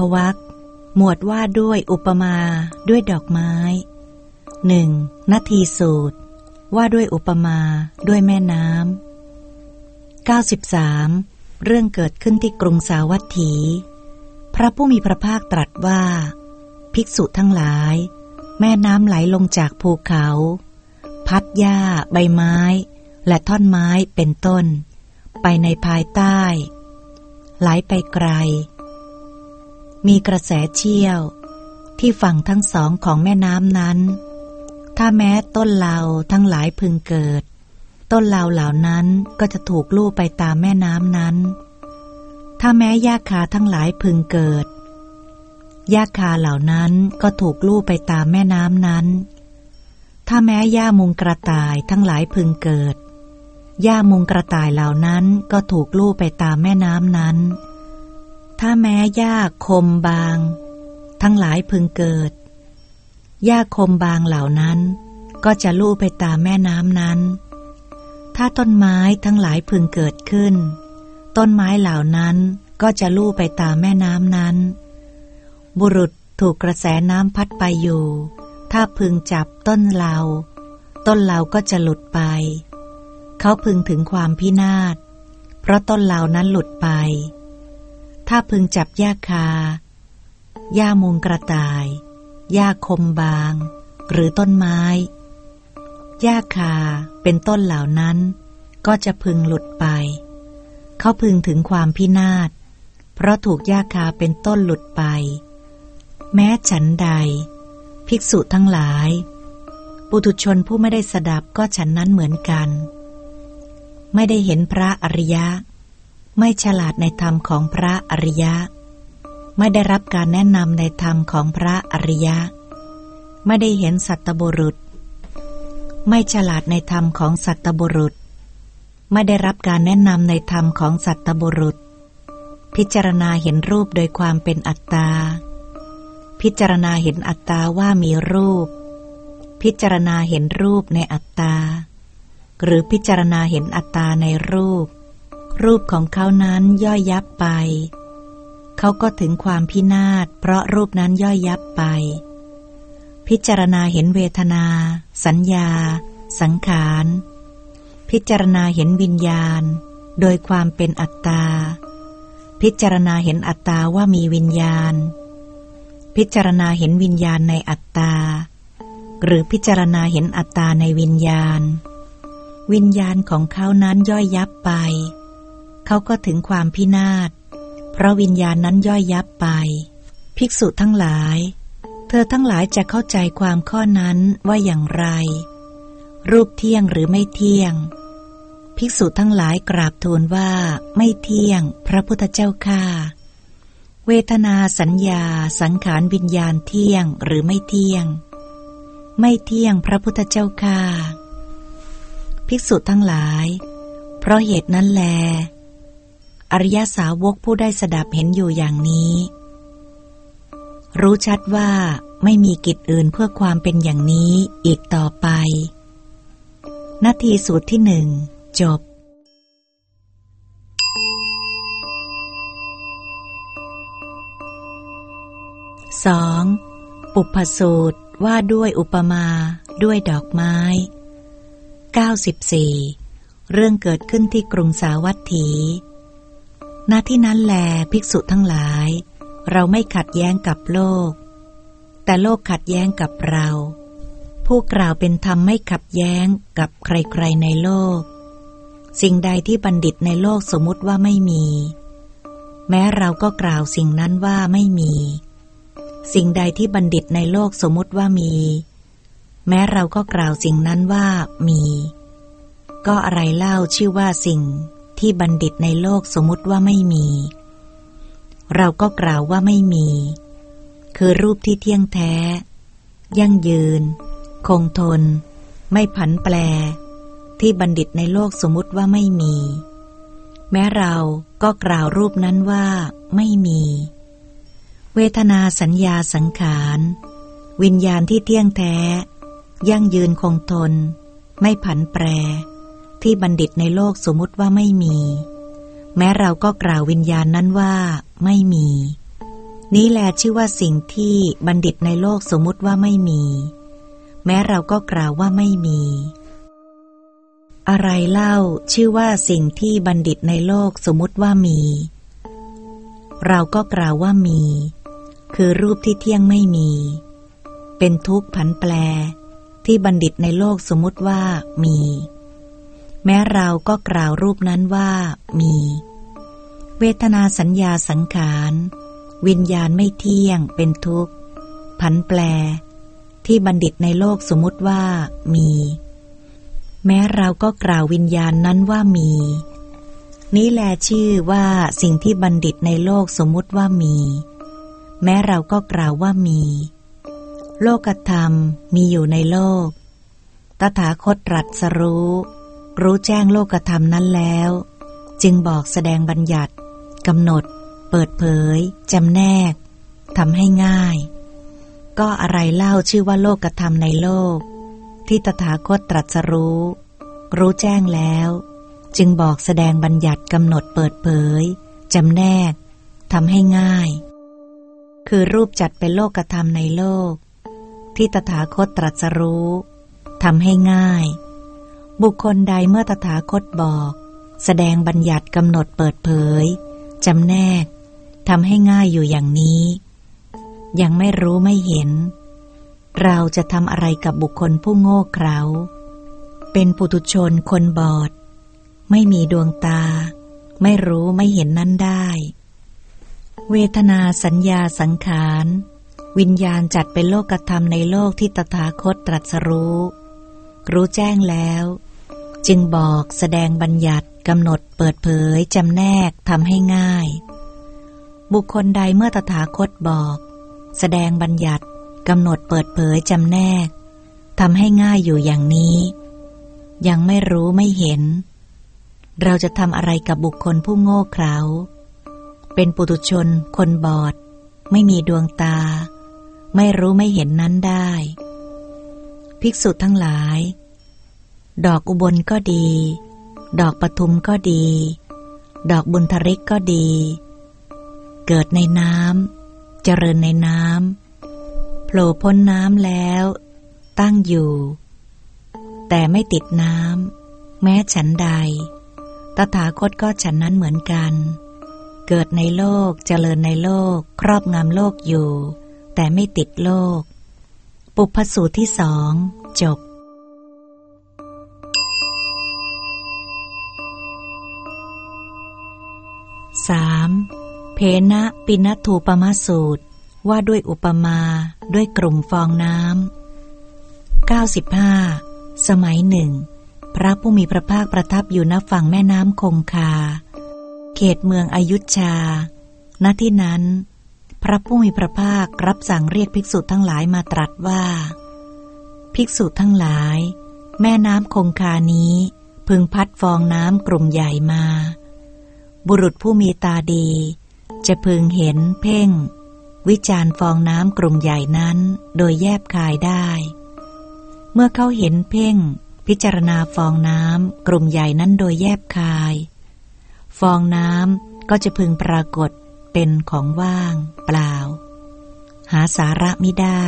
พวักหมวดว่าด้วยอุปมาด้วยดอกไม้ 1. นาทีสูตร ว่าด้วยอุปมาด้วยแม่น้ำ 93. เรื่องเกิดขึ้นที่กรุงสาวัตถี พระผู้มีพระภาคตรัสว่า ภิกษุทั้งหลาย แม่น้ำไหลลงจากภูเขา พัดหญ้า ใบไม้ และท่อนไม้เป็นต้น ไปในภายใต้ ไหลไปไกล มีกระแสเชี่ยว ที่ฝั่งทั้งสองของแม่น้ำนั้น ถ้าแม้ต้นเหลาทั้งหลายพึงเกิด ต้นเหลาเหล่านั้นก็จะถูกลู่ไปตามแม่น้ำนั้น ถ้าแม้หญ้าคาทั้งหลายพึงเกิดหญ้าคาเหล่านั้นก็ถูกลู่ไปตามแม่น้ำนั้น ถ้าแม้หญ้ามุงกระต่ายทั้งหลายพึงเกิดหญ้ามุงกระต่ายเหล่านั้นก็ถูกลู่ไปตามแม่น้ำนั้น ถ้าแม้หญ้าคมบาง ทั้งหลายพึงเกิดหญ้าคมบางเหล่านั้น ก็จะลู่ไปตามแม่น้ำนั้น ถ้าต้นไม้ทั้งหลายพึงเกิดขึ้น ต้นไม้เหล่านั้นก็จะลู่ไปตามแม่น้ำนั้น บุรุษถูกกระแสน้ำพัดไปอยู่ ถ้าพึงจับต้นเหลาต้นเหลาก็จะหลุดไป เขาพึงถึงความพินาศ เพราะต้นเหล่านั้นหลุดไป ถ้าพึงจับหญ้าคา หญ้ามุงกระต่าย หญ้าคมบาง หรือต้นไม้ หญ้าคาเป็นต้นเหล่านั้น ก็จะพึงหลุดไป เขาพึงถึงความพินาศ เพราะถูกหญ้าคาเป็นต้นหลุดไป แม้ฉันใด ภิกษุทั้งหลาย ปุถุชนผู้ไม่ได้สดับก็ฉันนั้นเหมือนกัน ไม่ได้เห็นพระอริยะ ไม่ฉลาดในธรรมของพระอริยะ ไม่ได้รับการแนะนำในธรรมของพระอริยะ ไม่ได้เห็นสัตบุรุษ ไม่ฉลาดในธรรมของสัตบุรุษ ไม่ได้รับการแนะนำในธรรมของสัตบุรุษ พิจารณาเห็นรูปโดยความเป็นอัตตา พิจารณาเห็นอัตตาว่ามีรูป พิจารณาเห็นรูปในอัตตา หรือพิจารณาเห็นอัตตาในรูป รูปของเขานั้นย่อยยับไป เขาก็ถึงความพินาศเพราะรูปนั้นย่อยยับไป พิจารณาเห็นเวทนา สัญญา สังขาร พิจารณาเห็นวิญญาณ โดยความเป็นอัตตา พิจารณาเห็นอัตตาว่ามีวิญญาณ พิจารณาเห็นวิญญาณในอัตตา หรือพิจารณาเห็นอัตตาในวิญญาณ วิญญาณของเขานั้นย่อยยับไป เขาก็ถึงความพินาศ เพราะวิญญาณนั้นย่อยยับไป ภิกษุทั้งหลาย เธอทั้งหลายจะเข้าใจความข้อนั้นว่าอย่างไร รูปเที่ยงหรือไม่เที่ยง ภิกษุทั้งหลายกราบทูลว่าไม่เที่ยง พระพุทธเจ้าค่าเวทนาสัญญาสังขารวิญญาณเที่ยงหรือไม่เที่ยง ไม่เที่ยงพระพุทธเจ้าค่าภิกษุทั้งหลาย เพราะเหตุนั้นแล อริยสาวกผู้ได้สดับเห็นอยู่อย่างนี้ รู้ชัดว่าไม่มีกิจอื่นเพื่อความเป็นอย่างนี้อีกต่อไป นาทีสูตรที่หนึ่งจบ 2. ปุพพสูตรว่าด้วยอุปมาด้วยดอกไม้ 94 เรื่องเกิดขึ้นที่กรุงสาวัตถี ณที่นั้นแลภิกษุทั้งหลาย เราไม่ขัดแย้งกับโลก แต่โลกขัดแย้งกับเรา ผู้กล่าวเป็นธรรมไม่ขัดแย้งกับใครๆในโลก สิ่งใดที่บัณฑิตในโลกสมมติว่าไม่มี แม้เราก็กล่าวสิ่งนั้นว่าไม่มี สิ่งใดที่บัณฑิตในโลกสมมติว่ามี แม้เราก็กล่าวสิ่งนั้นว่ามี ก็อะไรเล่าชื่อว่าสิ่ง ที่บัณฑิตในโลกสมมติว่าไม่มี เราก็กล่าวว่าไม่มี คือรูปที่เที่ยงแท้ ยั่งยืน คงทน ไม่ผันแปร ที่บัณฑิตในโลกสมมติว่าไม่มี แม้เราก็กล่าวรูปนั้นว่าไม่มี เวทนาสัญญาสังขาร วิญญาณที่เที่ยงแท้ ยั่งยืนคงทน ไม่ผันแปร ที่บัณฑิตในโลกสมมติว่าไม่มี แม้เราก็กล่าววิญญาณนั้นว่าไม่มี นี้แหละชื่อว่าสิ่งที่บัณฑิตในโลกสมมติว่าไม่มี แม้เราก็กล่าวว่าไม่มี อะไรเล่าชื่อว่าสิ่งที่บัณฑิตในโลกสมมติว่ามี เราก็กล่าวว่ามี คือรูปที่เที่ยงไม่มี เป็นทุกข์ผันแปรที่บัณฑิตในโลกสมมติว่ามี แม้เราก็กล่าวรูปนั้นว่ามี เวทนาสัญญาสังขาร วิญญาณไม่เที่ยงเป็นทุกข์ ผันแปร ที่บัณฑิตในโลกสมมติว่ามี แม้เราก็กล่าววิญญาณนั้นว่ามี นี้แลชื่อว่าสิ่งที่บัณฑิตในโลกสมมติว่ามี แม้เราก็กล่าวว่ามี โลกธรรมมีอยู่ในโลก ตถาคตตรัสรู้ รู้แจ้งโลกธรรมนั้นแล้ว จึงบอกแสดงบัญญัติกำหนด เปิดเผยจำแนกทำให้ง่าย ก็อะไรเล่าชื่อว่าโลกธรรมในโลก ที่ตถาคตตรัสรู้ รู้แจ้งแล้ว จึงบอกแสดงบัญญัติกำหนดเปิดเผยจำแนกทำให้ง่าย คือรูปจัดเป็นโลกธรรมในโลก ที่ตถาคตตรัสรู้ทำให้ง่าย บุคคลใดเมื่อตถาคตบอก แสดงบัญญัติกำหนดเปิดเผยจำแนกทำให้ง่ายอยู่อย่างนี้ ยังไม่รู้ไม่เห็น เราจะทำอะไรกับบุคคลผู้โง่เขลาเป็นปุถุชนคนบอด ไม่มีดวงตา ไม่รู้ไม่เห็นนั้นได้ เวทนาสัญญาสังขาร วิญญาณจัดเป็นโลกธรรมในโลกที่ตถาคตตรัสรู้ รู้แจ้งแล้ว จึงบอกแสดงบัญญัติกำหนดเปิดเผยจำแนกทำให้ง่าย บุคคลใดเมื่อตถาคตบอก แสดงบัญญัติกำหนดเปิดเผยจำแนกทำให้ง่ายอยู่อย่างนี้ ยังไม่รู้ไม่เห็น เราจะทำอะไรกับบุคคลผู้โง่เขลาเป็นปุถุชน คนบอด ไม่มีดวงตา ไม่รู้ไม่เห็นนั้นได้ ภิกษุทั้งหลาย ดอกอุบลก็ดี ดอกปทุมก็ดี ดอกบุญทริกก็ดี เกิดในน้ำเจริญในน้ำโผล่พ้นน้ำแล้ว ตั้งอยู่ แต่ไม่ติดน้ำแม้ฉันใด ตถาคตก็ฉันนั้นเหมือนกัน เกิดในโลกเจริญในโลก ครอบงำโลกอยู่ แต่ไม่ติดโลก ปุพสูตรที่สองจบ สามเพนะปินัทูปมาสูตร ว่าด้วยอุปมาด้วยกลุ่มฟองน้ำเก้าสิบห้าสมัยหนึ่ง พระผู้มีพระภาคประทับอยู่ณฝั่งแม่น้ำคงคา เขตเมืองอายุชา ณที่นั้น พระผู้มีพระภาครับสั่งเรียกภิกษุทั้งหลายมาตรัสว่า ภิกษุทั้งหลาย แม่น้ำคงคานี้พึงพัดฟองน้ำกลุ่มใหญ่มา บุรุษผู้มีตาดี จะพึงเห็นเพ่ง วิจารฟองน้ำกลุ่มใหญ่นั้นโดยแยบคายได้ เมื่อเขาเห็นเพ่ง พิจารณาฟองน้ำกลุ่มใหญ่นั้นโดยแยบคาย ฟองน้ำก็จะพึงปรากฏเป็นของว่าง เปล่า หาสาระไม่ได้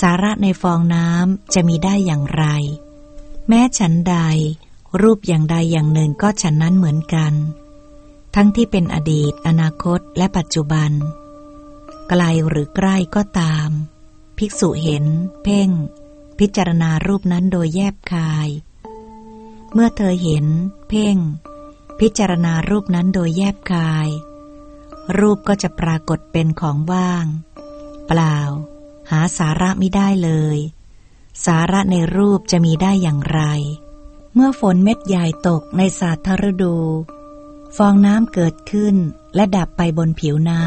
สาระในฟองน้ำจะมีได้อย่างไร แม้ฉันใด รูปอย่างใดอย่างหนึ่งก็ฉันนั้นเหมือนกัน ทั้งที่เป็นอดีต อนาคตและปัจจุบัน ไกลหรือใกล้ก็ตาม ภิกษุเห็น เพ่ง พิจารณารูปนั้นโดยแยบคาย เมื่อเธอเห็น เพ่ง พิจารณารูปนั้นโดยแยบคาย รูปก็จะปรากฏเป็นของว่าง เปล่า หาสาระไม่ได้เลย สาระในรูปจะมีได้อย่างไร เมื่อฝนเม็ดใหญ่ตกในสาธารดู ฟองน้ำเกิดขึ้นและดับไปบนผิวน้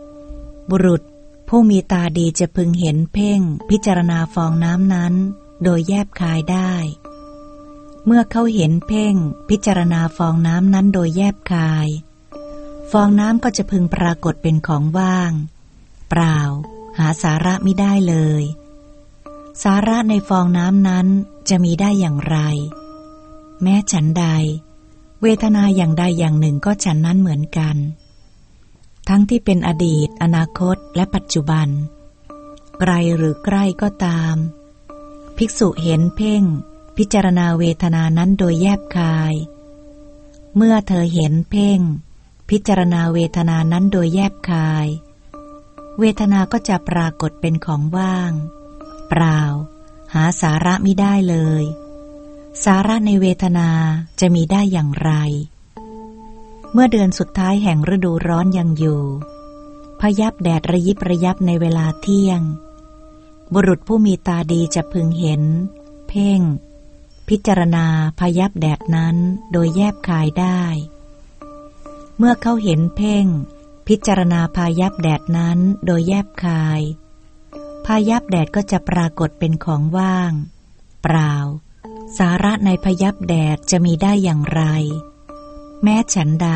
ำ บุรุษผู้มีตาดีจะพึงเห็นเพ่งพิจารณาฟองน้ำนั้น โดยแยบคายได้ เมื่อเขาเห็นเพ่งพิจารณาฟองน้ำนั้นโดยแยบคาย ฟองน้ำก็จะพึงปรากฏเป็นของว่าง เปล่า หาสาระไม่ได้เลย สาระในฟองน้ำนั้นจะมีได้อย่างไร แม้ฉันใด เวทนาอย่างใดอย่างหนึ่งก็ฉันนั้นเหมือนกัน ทั้งที่เป็นอดีต อนาคต และปัจจุบัน ไกลหรือใกล้ก็ตาม ภิกษุเห็นเพ่ง พิจารณาเวทนานั้นโดยแยบคาย เมื่อเธอเห็นเพ่ง พิจารณาเวทนานั้นโดยแยบคาย เวทนาก็จะปรากฏเป็นของว่าง เปล่า หาสาระไม่ได้เลย สาระในเวทนาจะมีได้อย่างไร เมื่อเดือนสุดท้ายแห่งฤดูร้อนยังอยู่ พยับแดดระยิบระยับในเวลาเที่ยง บุรุษผู้มีตาดีจะพึงเห็น เพ่ง พิจารณาพยับแดดนั้นโดยแยบคายได้ เมื่อเขาเห็นเพ่ง พิจารณาพายับแดดนั้นโดยแยบคายพายับแดดก็จะปรากฏเป็นของว่าง เปล่า สาระในพยับแดดจะมีได้อย่างไร แม้ฉันใด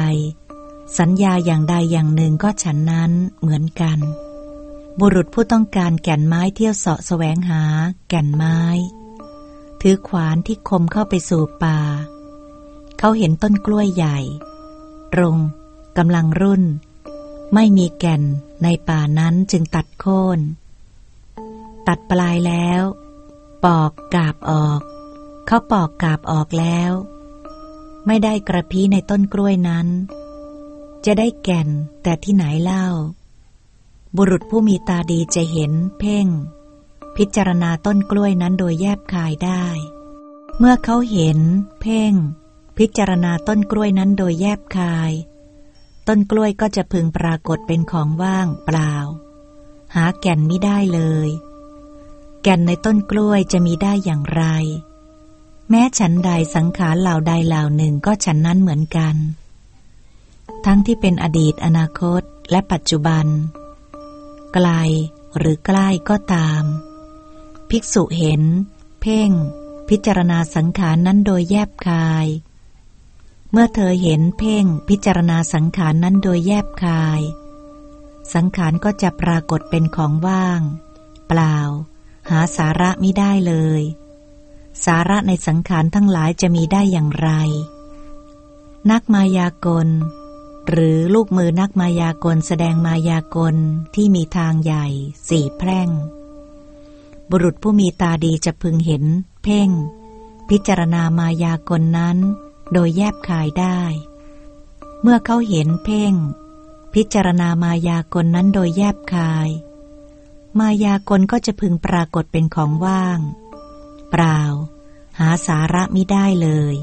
สัญญาอย่างใดอย่างหนึ่งก็ฉันนั้นเหมือนกัน บุรุษผู้ต้องการแก่นไม้เที่ยวเสาะแสวงหา แก่นไม้ ถือขวานที่คมเข้าไปสู่ป่า เขาเห็นต้นกล้วยใหญ่ตรงกำลังรุ่น ไม่มีแก่นในป่านั้นจึงตัดโค่นตัดปลายแล้ว ปอกกาบออก เขาปอกกาบออกแล้ว ไม่ได้กระพี้ในต้นกล้วยนั้น จะได้แก่นแต่ที่ไหนเล่า บุรุษผู้มีตาดีจะเห็นเพ่ง พิจารณาต้นกล้วยนั้นโดยแยบคายได้ เมื่อเขาเห็น เพ่ง พิจารณาต้นกล้วยนั้นโดยแยบคาย ต้นกล้วยก็จะพึงปรากฏเป็นของว่างเปล่า หาแก่นไม่ได้เลย แก่นในต้นกล้วยจะมีได้อย่างไร แม้ฉันใดสังขารเหล่าใดเหล่าหนึ่งก็ฉันนั้นเหมือนกัน ทั้งที่เป็นอดีตอนาคตและปัจจุบัน ไกลหรือใกล้ก็ตาม ภิกษุเห็น เพ่ง พิจารณาสังขารนั้นโดยแยบคาย เมื่อเธอเห็นเพ่งพิจารณาสังขารนั้นโดยแยบคาย สังขารก็จะปรากฏเป็นของว่าง เปล่า หาสาระไม่ได้เลย สาระในสังขารทั้งหลายจะมีได้อย่างไร นักมายากล หรือลูกมือนักมายากลแสดงมายากลที่มีทางใหญ่สี่แพร่ง บุรุษผู้มีตาดีจะพึงเห็น เพ่ง พิจารณามายากลนั้น โดยแยบคายได้ เมื่อเขาเห็นเพ่ง พิจารณามายากลนั้นโดยแยบคาย มายากลก็จะพึงปรากฏเป็นของว่าง เปล่า หาสาระมิได้เลย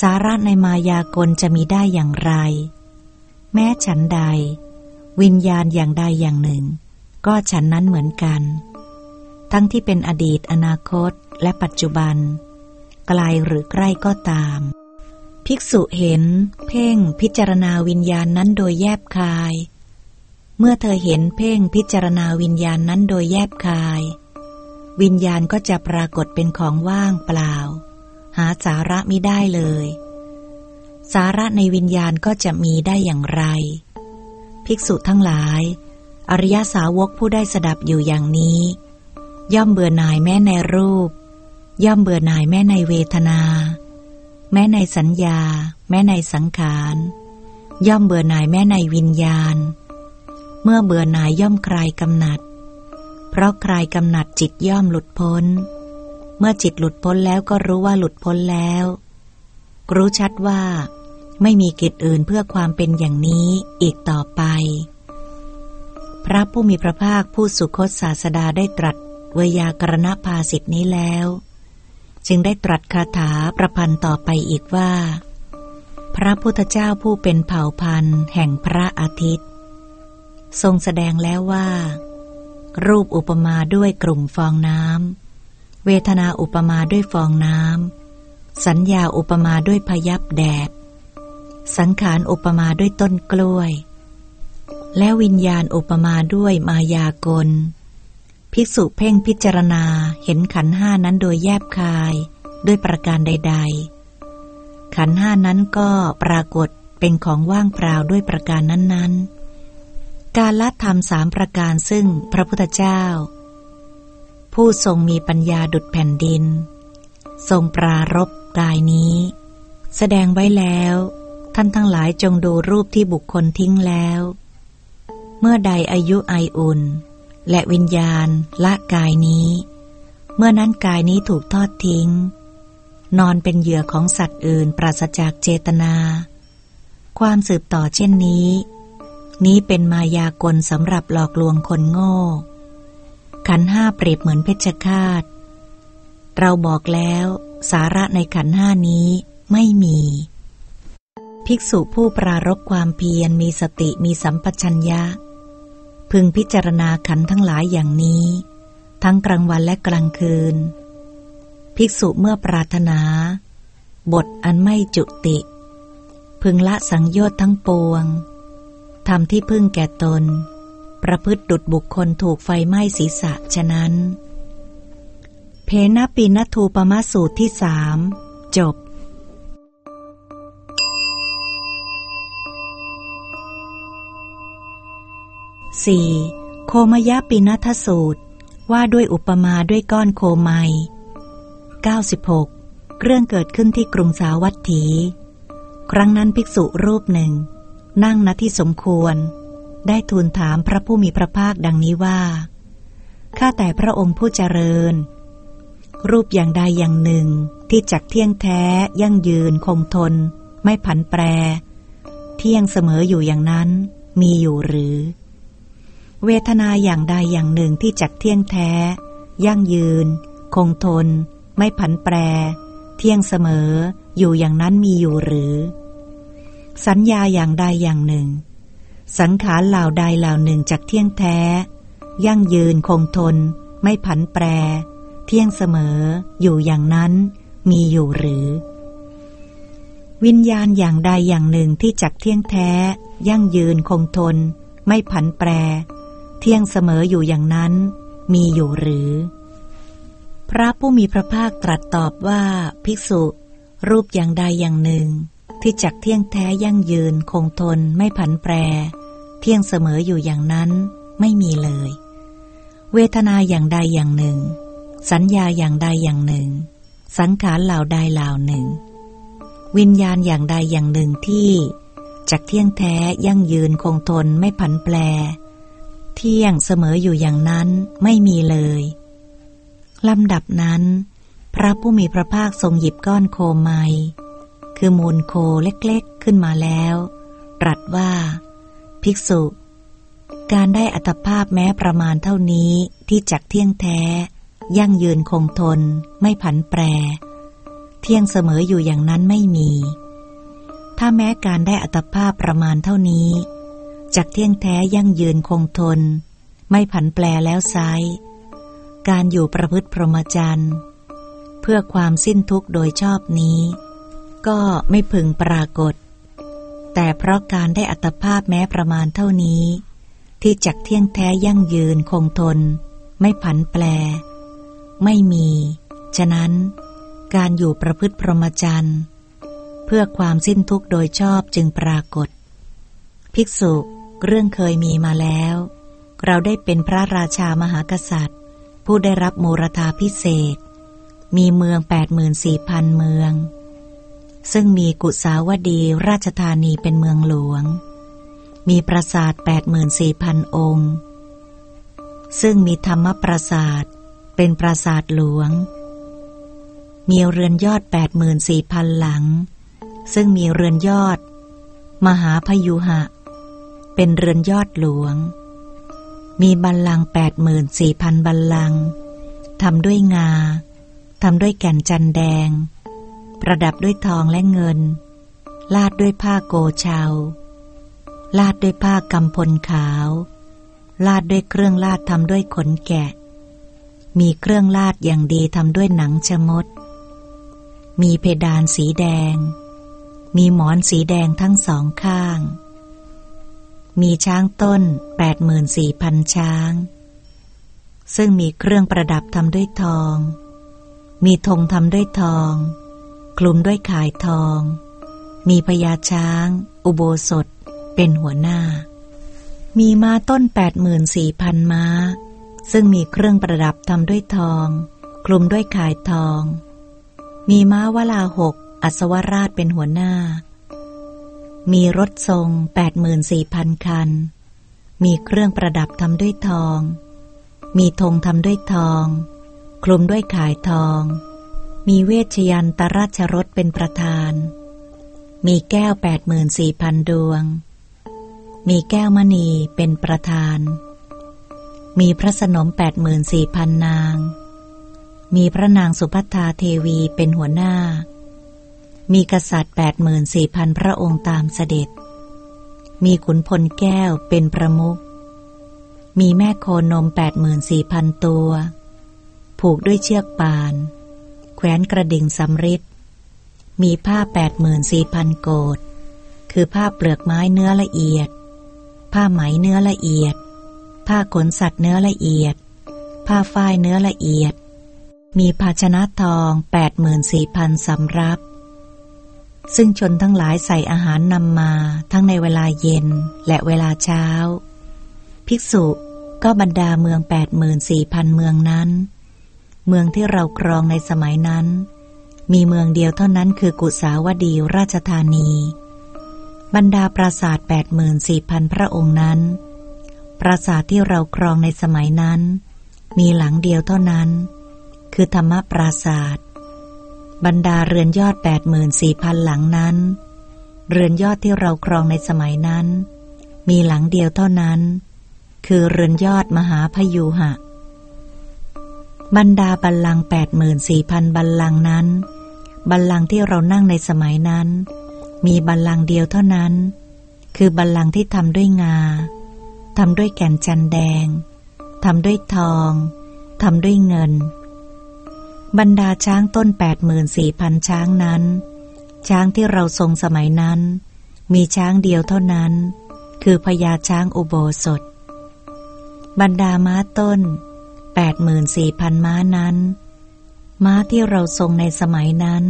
สาระในมายากลจะมีได้อย่างไร แม้ฉันใด วิญญาณอย่างใดอย่างหนึ่ง ก็ฉันนั้นเหมือนกัน ทั้งที่เป็นอดีตอนาคตและปัจจุบัน ไกลหรือใกล้ก็ตาม ภิกษุเห็น เพ่งพิจารณาวิญญาณนั้นโดยแยบคาย เมื่อเธอเห็นเพ่งพิจารณาวิญญาณนั้นโดยแยบคาย วิญญาณก็จะปรากฏเป็นของว่างเปล่า หาสาระไมิได้เลย สาระในวิญญาณก็จะมีได้อย่างไร ภิกษุทั้งหลาย อริยสาวกผู้ได้สดับอยู่อย่างนี้ ย่อมเบื่อหน่ายแม้ในรูป ย่อมเบื่อหน่ายแม้ในเวทนา แม้ในสัญญา แม้ในสังขารย่อมเบื่อหน่ายแม้ในวิญญาณ เมื่อเบื่อหน่ายย่อมคลายกำหนัด เพราะใครกำหนัดจิตย่อมหลุดพ้น เมื่อจิตหลุดพ้นแล้วก็รู้ว่าหลุดพ้นแล้ว รู้ชัดว่า ไม่มีกิจอื่นเพื่อความเป็นอย่างนี้อีกต่อไป พระผู้มีพระภาคผู้สุคตศาสดาได้ตรัสเวยากรณภาสิทธินี้แล้ว จึงได้ตรัสคาถาประพันธ์ต่อไปอีกว่า พระพุทธเจ้าผู้เป็นเผ่าพันธุ์แห่งพระอาทิตย์ ทรงแสดงแล้วว่า รูปอุปมาด้วยกลุ่มฟองน้ำ เวทนาอุปมาด้วยฟองน้ำ สัญญาอุปมาด้วยพยับแดด สังขารอุปมาด้วยต้นกล้วย และวิญญาณอุปมาด้วยมายากล ภิกษุเพ่งพิจารณาเห็นขันห้านั้นโดยแยบคายด้วยประการใด ๆ ขันห้านั้นก็ปรากฏเป็นของว่างเปล่าด้วยประการนั้น ๆ การละธรรมสามประการซึ่งพระพุทธเจ้า ผู้ทรงมีปัญญาดุดแผ่นดิน ทรงปรารบกายนี้ แสดงไว้แล้ว ท่านทั้งหลายจงดูรูปที่บุคคลทิ้งแล้ว เมื่อใดอายุไออุ่น และวิญญาณละกายนี้ เมื่อนั้นกายนี้ถูกทอดทิ้ง นอนเป็นเหยื่อของสัตว์อื่นปราศจากเจตนา ความสืบต่อเช่นนี้ นี้เป็นมายากลสำหรับหลอกลวงคนโง่ ขันห้าเปรียบเหมือนเพชฌฆาต เราบอกแล้วสาระในขันห้านี้ไม่มี ภิกษุผู้ปรารบความเพียรมีสติมีสัมปชัญญะ พึงพิจารณาขันทั้งหลายอย่างนี้ ทั้งกลางวันและกลางคืน ภิกษุเมื่อปรารถนา บทอันไม่จุติ พึงละสังโยชน์ทั้งปวง ทำที่พึ่งแก่ตน ประพฤติดุดบุคคลถูกไฟไหม้ศีรษะฉะนั้น เพนปีนทูปมาสูตรที่สามจบ 4. โคมยะปินัทสูตร ว่าด้วยอุปมาด้วยก้อนโคไม96 เรื่องเกิดขึ้นที่กรุงสาวัตถี ครั้งนั้นภิกษุรูปหนึ่ง นั่งณที่สมควร ได้ทูลถามพระผู้มีพระภาคดังนี้ว่า ข้าแต่พระองค์ผู้เจริญ รูปอย่างใดอย่างหนึ่งที่จักเที่ยงแท้ยั่งยืนคงทน ไม่ผันแปร เที่ยงเสมออยู่อย่างนั้น มีอยู่หรือ เวทนาอย่างใดอย่างหนึ่งที่จักเที่ยงแท้ ยั่งยืน คงทน ไม่ผันแปร เที่ยงเสมออยู่อย่างนั้นมีอยู่หรือ สัญญาอย่างใดอย่างหนึ่ง สังขารเหล่าใดเหล่าหนึ่งจักเที่ยงแท้ ยั่งยืนคงทน ไม่ผันแปร เที่ยงเสมอ อยู่อย่างนั้นมีอยู่หรือ วิญญาณอย่างใดอย่างหนึ่งที่จักเที่ยงแท้ ยั่งยืนคงทน ไม่ผันแปร เที่ยงเสมออยู่อย่างนั้น มีอยู่หรือ พระผู้มีพระภาคตรัสตอบว่าภิกษุ รูปอย่างใดอย่างหนึ่ง ที่จักเที่ยงแท้ยั่งยืนคงทนไม่ผันแปร เที่ยงเสมออยู่อย่างนั้นไม่มีเลย เวทนาอย่างใดอย่างหนึ่ง สัญญาอย่างใดอย่างหนึ่ง สังขารเหล่าใดเหล่าหนึ่ง วิญญาณอย่างใดอย่างหนึ่งที่จักเที่ยงแท้ยั่งยืนคงทนไม่ผันแปร เที่ยงเสมออยู่อย่างนั้นไม่มีเลยลำดับนั้น พระผู้มีพระภาคทรงหยิบก้อนโคมไม คือมูลโคเล็กๆขึ้นมาแล้ว ตรัสว่า ภิกษุ การได้อัตภาพแม้ประมาณเท่านี้ที่จักเที่ยงแท้ ยั่งยืนคงทน ไม่ผันแปร เที่ยงเสมออยู่อย่างนั้นไม่มี ถ้าแม้การได้อัตภาพประมาณเท่านี้จากเที่ยงแท้ยั่งยืนคงทน ไม่ผันแปรแล้วไซการอยู่ประพฤติพรหมจรรย์ เพื่อความสิ้นทุกข์โดยชอบนี้ ก็ไม่พึงปรากฏ แต่เพราะการได้อัตภาพแม้ประมาณเท่านี้ ที่จักเที่ยงแท้ยั่งยืนคงทน ไม่ผันแปร ไม่มี ฉะนั้น การอยู่ประพฤติพรหมจรรย์ เพื่อความสิ้นทุกข์โดยชอบจึงปรากฏ ภิกษุเรื่องเคยมีมาแล้ว เราได้เป็นพระราชามหากษัตริย์ ผู้ได้รับโมรธาพิเศษ มีเมืองแปดหมื่นสี่พันเมือง ซึ่งมีกุสาวดีราชธานีเป็นเมืองหลวง มีปราสาทแปดหมื่นสี่พันองค์ ซึ่งมีธรรมปราสาท เป็นปราสาทหลวง มีเรือนยอดแปดหมื่นสี่พันหลัง ซึ่งมีเรือนยอด มหาพยุหะ เป็นเรือนยอดหลวง มีบัลลังแปดหมื่นสี่พันบัลลังทำด้วยงา ทำด้วยแก่นจันแดง ประดับด้วยทองและเงิน ลาดด้วยผ้าโกเชาลาดด้วยผ้ากำพลขาว ลาดด้วยเครื่องลาดทำด้วยขนแกะ มีเครื่องลาดอย่างดีทำด้วยหนังชมด มีเพดานสีแดง มีหมอนสีแดงทั้งสองข้าง มีช้างต้นแปดหมื่นสี่พันช้าง ซึ่งมีเครื่องประดับทำด้วยทอง มีธงทำด้วยทอง คลุมด้วยขายทอง มีพญาช้าง อุโบสถ เป็นหัวหน้า มีม้าต้นแปดหมื่นสี่พันม้า ซึ่งมีเครื่องประดับทำด้วยทอง คลุมด้วยขายทอง มีม้าวลาหก อัศวราชเป็นหัวหน้า มีรถทรงแปดหมื่นสี่พันคัน มีเครื่องประดับทำด้วยทอง มีธงทำด้วยทอง คลุมด้วยขายทอง มีเวชยันตราชรถเป็นประธาน มีแก้วแปดหมื่นสี่พันดวง มีแก้วมณีเป็นประธาน มีพระสนมแปดหมื่นสี่พันนาง มีพระนางสุภัทาเทวีเป็นหัวหน้า มีกษัตริย์แปดหมื่นสี่พันพระองค์ตามเสด็จ มีขุนพลแก้วเป็นประมุข มีแม่โคนมแปดหมื่นสี่พันตัว ผูกด้วยเชือกป่าน ขวนกระดิ่งสำริดมีผ้าแปดหมื่นสี่พันโกดคือผ้าเปลือกไม้เนื้อละเอียด ผ้าไหมเนื้อละเอียด ผ้าขนสัตว์เนื้อละเอียด ผ้าฝ้ายเนื้อละเอียด มีภาชนะทองแปดหมื่นสี่พันสำรับ ซึ่งชนทั้งหลายใส่อาหารนำมาทั้งในเวลาเย็นและเวลาเช้า ภิกษุก็บรรดาเมืองแปดหมื่นสี่พันเมืองนั้น เมืองที่เราครองในสมัยนั้น มีเมืองเดียวเท่านั้นคือกุสาวดีราชธานี บรรดาปราสาทแปดหมื่นสี่พันพระองค์นั้น ปราสาทที่เราครองในสมัยนั้น มีหลังเดียวเท่านั้น คือธรรมปราสาท บรรดาเรือนยอดแปดหมื่นสี่พันหลังนั้น เรือนยอดที่เราครองในสมัยนั้น มีหลังเดียวเท่านั้น คือเรือนยอดมหาพยุหะ บรรดาบัลลังก์แปดหมื่นสี่พันบัลลังก์นั้น บัลลังก์ที่เรานั่งในสมัยนั้น มีบัลลังก์เดียวเท่านั้น คือบัลลังก์ที่ทำด้วยงาทำด้วยแก่นจันแดงทำด้วยทองทำด้วยเงิน บรรดาช้างต้นแปดหมื่นสี่พันช้างนั้น ช้างที่เราทรงสมัยนั้น มีช้างเดียวเท่านั้น คือพญาช้างอุโบสถ บรรดาม้าต้น แปดหมื่นสี่พันม้านั้น ม้าที่เราทรงในสมัยนั้น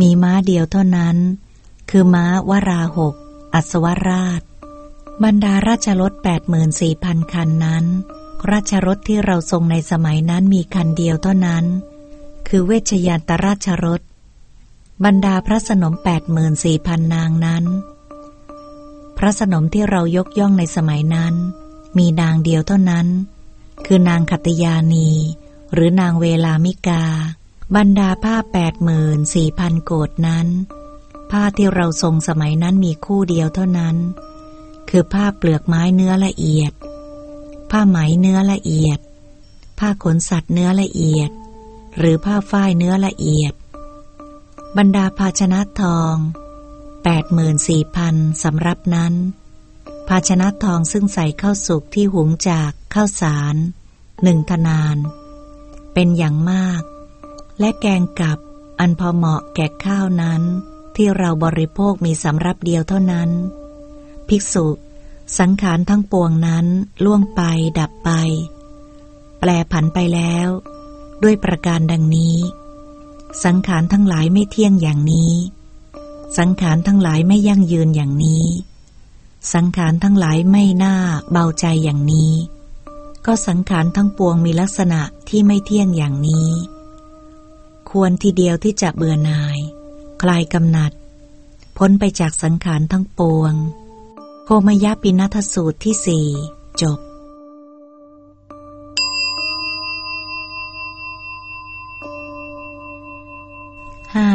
มีม้าเดียวเท่านั้น คือม้าวราหก อัศวราช บรรดาราชรถแปดหมื่นสี่พันคันนั้น ราชรถที่เราทรงในสมัยนั้นมีคันเดียวเท่านั้น คือเวชยันตราชรถ บรรดาพระสนมแปดหมื่นสี่พันนางนั้น พระสนมที่เรายกย่องในสมัยนั้น มีนางเดียวเท่านั้น คือนางขัตยานี หรือนางเวลามิกา บรรดาผ้าแปดหมื่นสี่พันโกดนั้น ผ้าที่เราทรงสมัยนั้นมีคู่เดียวเท่านั้น คือผ้าเปลือกไม้เนื้อละเอียด ผ้าไหมเนื้อละเอียด ผ้าขนสัตว์เนื้อละเอียด หรือผ้าฝ้ายเนื้อละเอียด บรรดาภาชนะทองแปดหมื่นสี่พันสำรับนั้น ภาชนะทองซึ่งใส่ข้าวสุกที่หุงจาก ข้าวสารหนึ่งทนาน เป็นอย่างมาก และแกงกับอันพอเหมาะแก่ข้าวนั้น ที่เราบริโภคมีสำรับเดียวเท่านั้น ภิกษุสังขารทั้งปวงนั้นล่วงไปดับไป แปลผันไปแล้ว ด้วยประการดังนี้ สังขารทั้งหลายไม่เที่ยงอย่างนี้ สังขารทั้งหลายไม่ยั่งยืนอย่างนี้ สังขารทั้งหลายไม่น่าเบาใจอย่างนี้ ก็สังขารทั้งปวงมีลักษณะที่ไม่เที่ยงอย่างนี้ ควรทีเดียวที่จะเบื่อหน่าย คลายกำหนัด พ้นไปจากสังขารทั้งปวง โคมยปินัทสูตรที่สี่จบห้า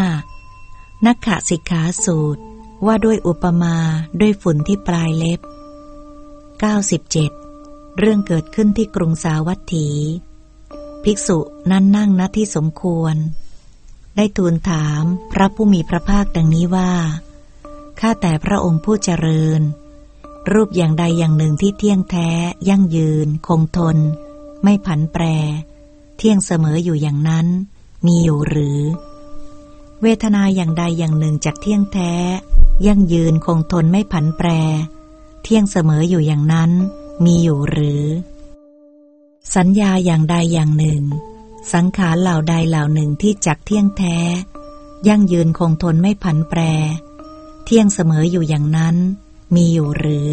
นักขะสิกขาสูตรว่าด้วยอุปมาด้วยฝุ่นที่ปลายเล็บ 97 เรื่องเกิดขึ้นที่กรุงสาวัตถี ภิกษุนั้นนั่งณที่สมควร ได้ทูลถามพระผู้มีพระภาคดังนี้ว่า ข้าแต่พระองค์ผู้เจริญ รูปอย่างใดอย่างหนึ่งที่เที่ยงแท้ ยั่งยืน คงทน ไม่ผันแปร เที่ยงเสมออยู่อย่างนั้น มีอยู่หรือ เวทนาอย่างใดอย่างหนึ่งจากเที่ยงแท้ ยั่งยืนคงทนไม่ผันแปร เที่ยงเสมออยู่อย่างนั้น มีอยู่หรือ สัญญาอย่างใดอย่างหนึ่ง สังขารเหล่าใดเหล่าหนึ่งที่จักเที่ยงแท้ ยั่งยืนคงทนไม่ผันแปร เที่ยงเสมออยู่อย่างนั้น มีอยู่หรือ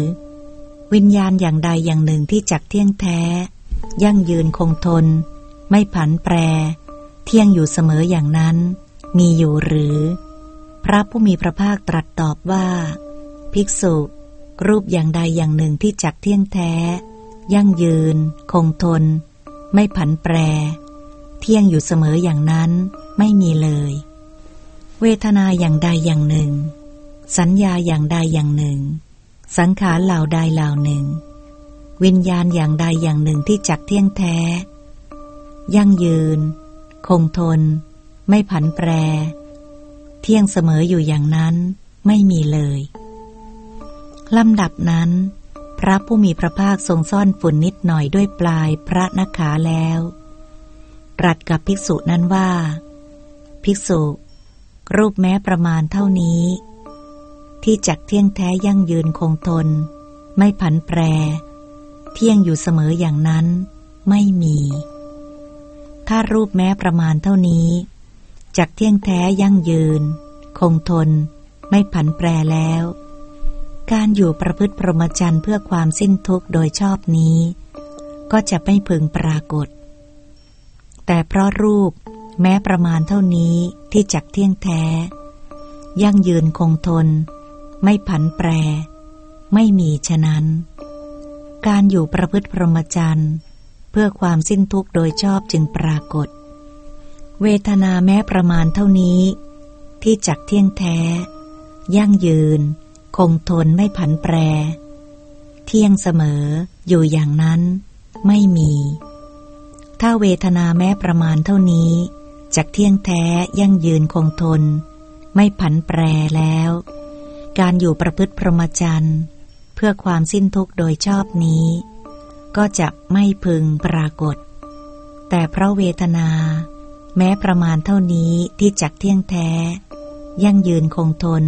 วิญญาณอย่างใดอย่างหนึ่งที่จักเที่ยงแท้ ยั่งยืนคงทน ไม่ผันแปร เที่ยงอยู่เสมออย่างนั้น มีอยู่หรือ พระผู้มีพระภาคตรัสตอบว่า ภิกษุ รูปอย่างใดอย่างหนึ่งที่จักเที่ยงแท้ ยั่งยืน คงทน ไม่ผันแปร เที่ยงอยู่เสมออย่างนั้นไม่มีเลย เวทนาอย่างใดอย่างหนึ่ง สัญญาอย่างใดอย่างหนึ่ง สังขารเหล่าใดเหล่าหนึ่ง วิญญาณอย่างใดอย่างหนึ่งที่จักเที่ยงแท้ ยั่งยืน คงทน ไม่ผันแปร เที่ยงเสมออยู่อย่างนั้นไม่มีเลย ลำดับนั้น พระผู้มีพระภาคทรงซ่อนฝุ่นนิดหน่อยด้วยปลายพระนักขาแล้วตรัสกับภิกษุนั้นว่า ภิกษุ รูปแม้ประมาณเท่านี้ ที่จักเที่ยงแท้ยั่งยืนคงทน ไม่ผันแปร เที่ยงอยู่เสมออย่างนั้น ไม่มี ถ้ารูปแม้ประมาณเท่านี้ จักเที่ยงแท้ยั่งยืน คงทน ไม่ผันแปรแล้ว การอยู่ประพฤติพรหมจรรย์เพื่อความสิ้นทุกข์โดยชอบนี้ ก็จะไม่พึงปรากฏ แต่เพราะรูปแม้ประมาณเท่านี้ที่จักเที่ยงแท้ ยั่งยืนคงทน ไม่ผันแปร ไม่มีฉะนั้น การอยู่ประพฤติพรหมจรรย์เพื่อความสิ้นทุกข์โดยชอบจึงปรากฏ เวทนาแม้ประมาณเท่านี้ ที่จักเที่ยงแท้ ยั่งยืน คงทนไม่ผันแปร เที่ยงเสมออยู่อย่างนั้นไม่มี ถ้าเวทนาแม้ประมาณเท่านี้จักเที่ยงแท้ยั่งยืนคงทน ไม่ผันแปรแล้ว การอยู่ประพฤติพรหมจรรย์เพื่อความสิ้นทุกข์โดยชอบนี้ ก็จะไม่พึงปรากฏ แต่เพราะเวทนา แม้ประมาณเท่านี้ที่จักเที่ยงแท้ ยั่งยืนคงทน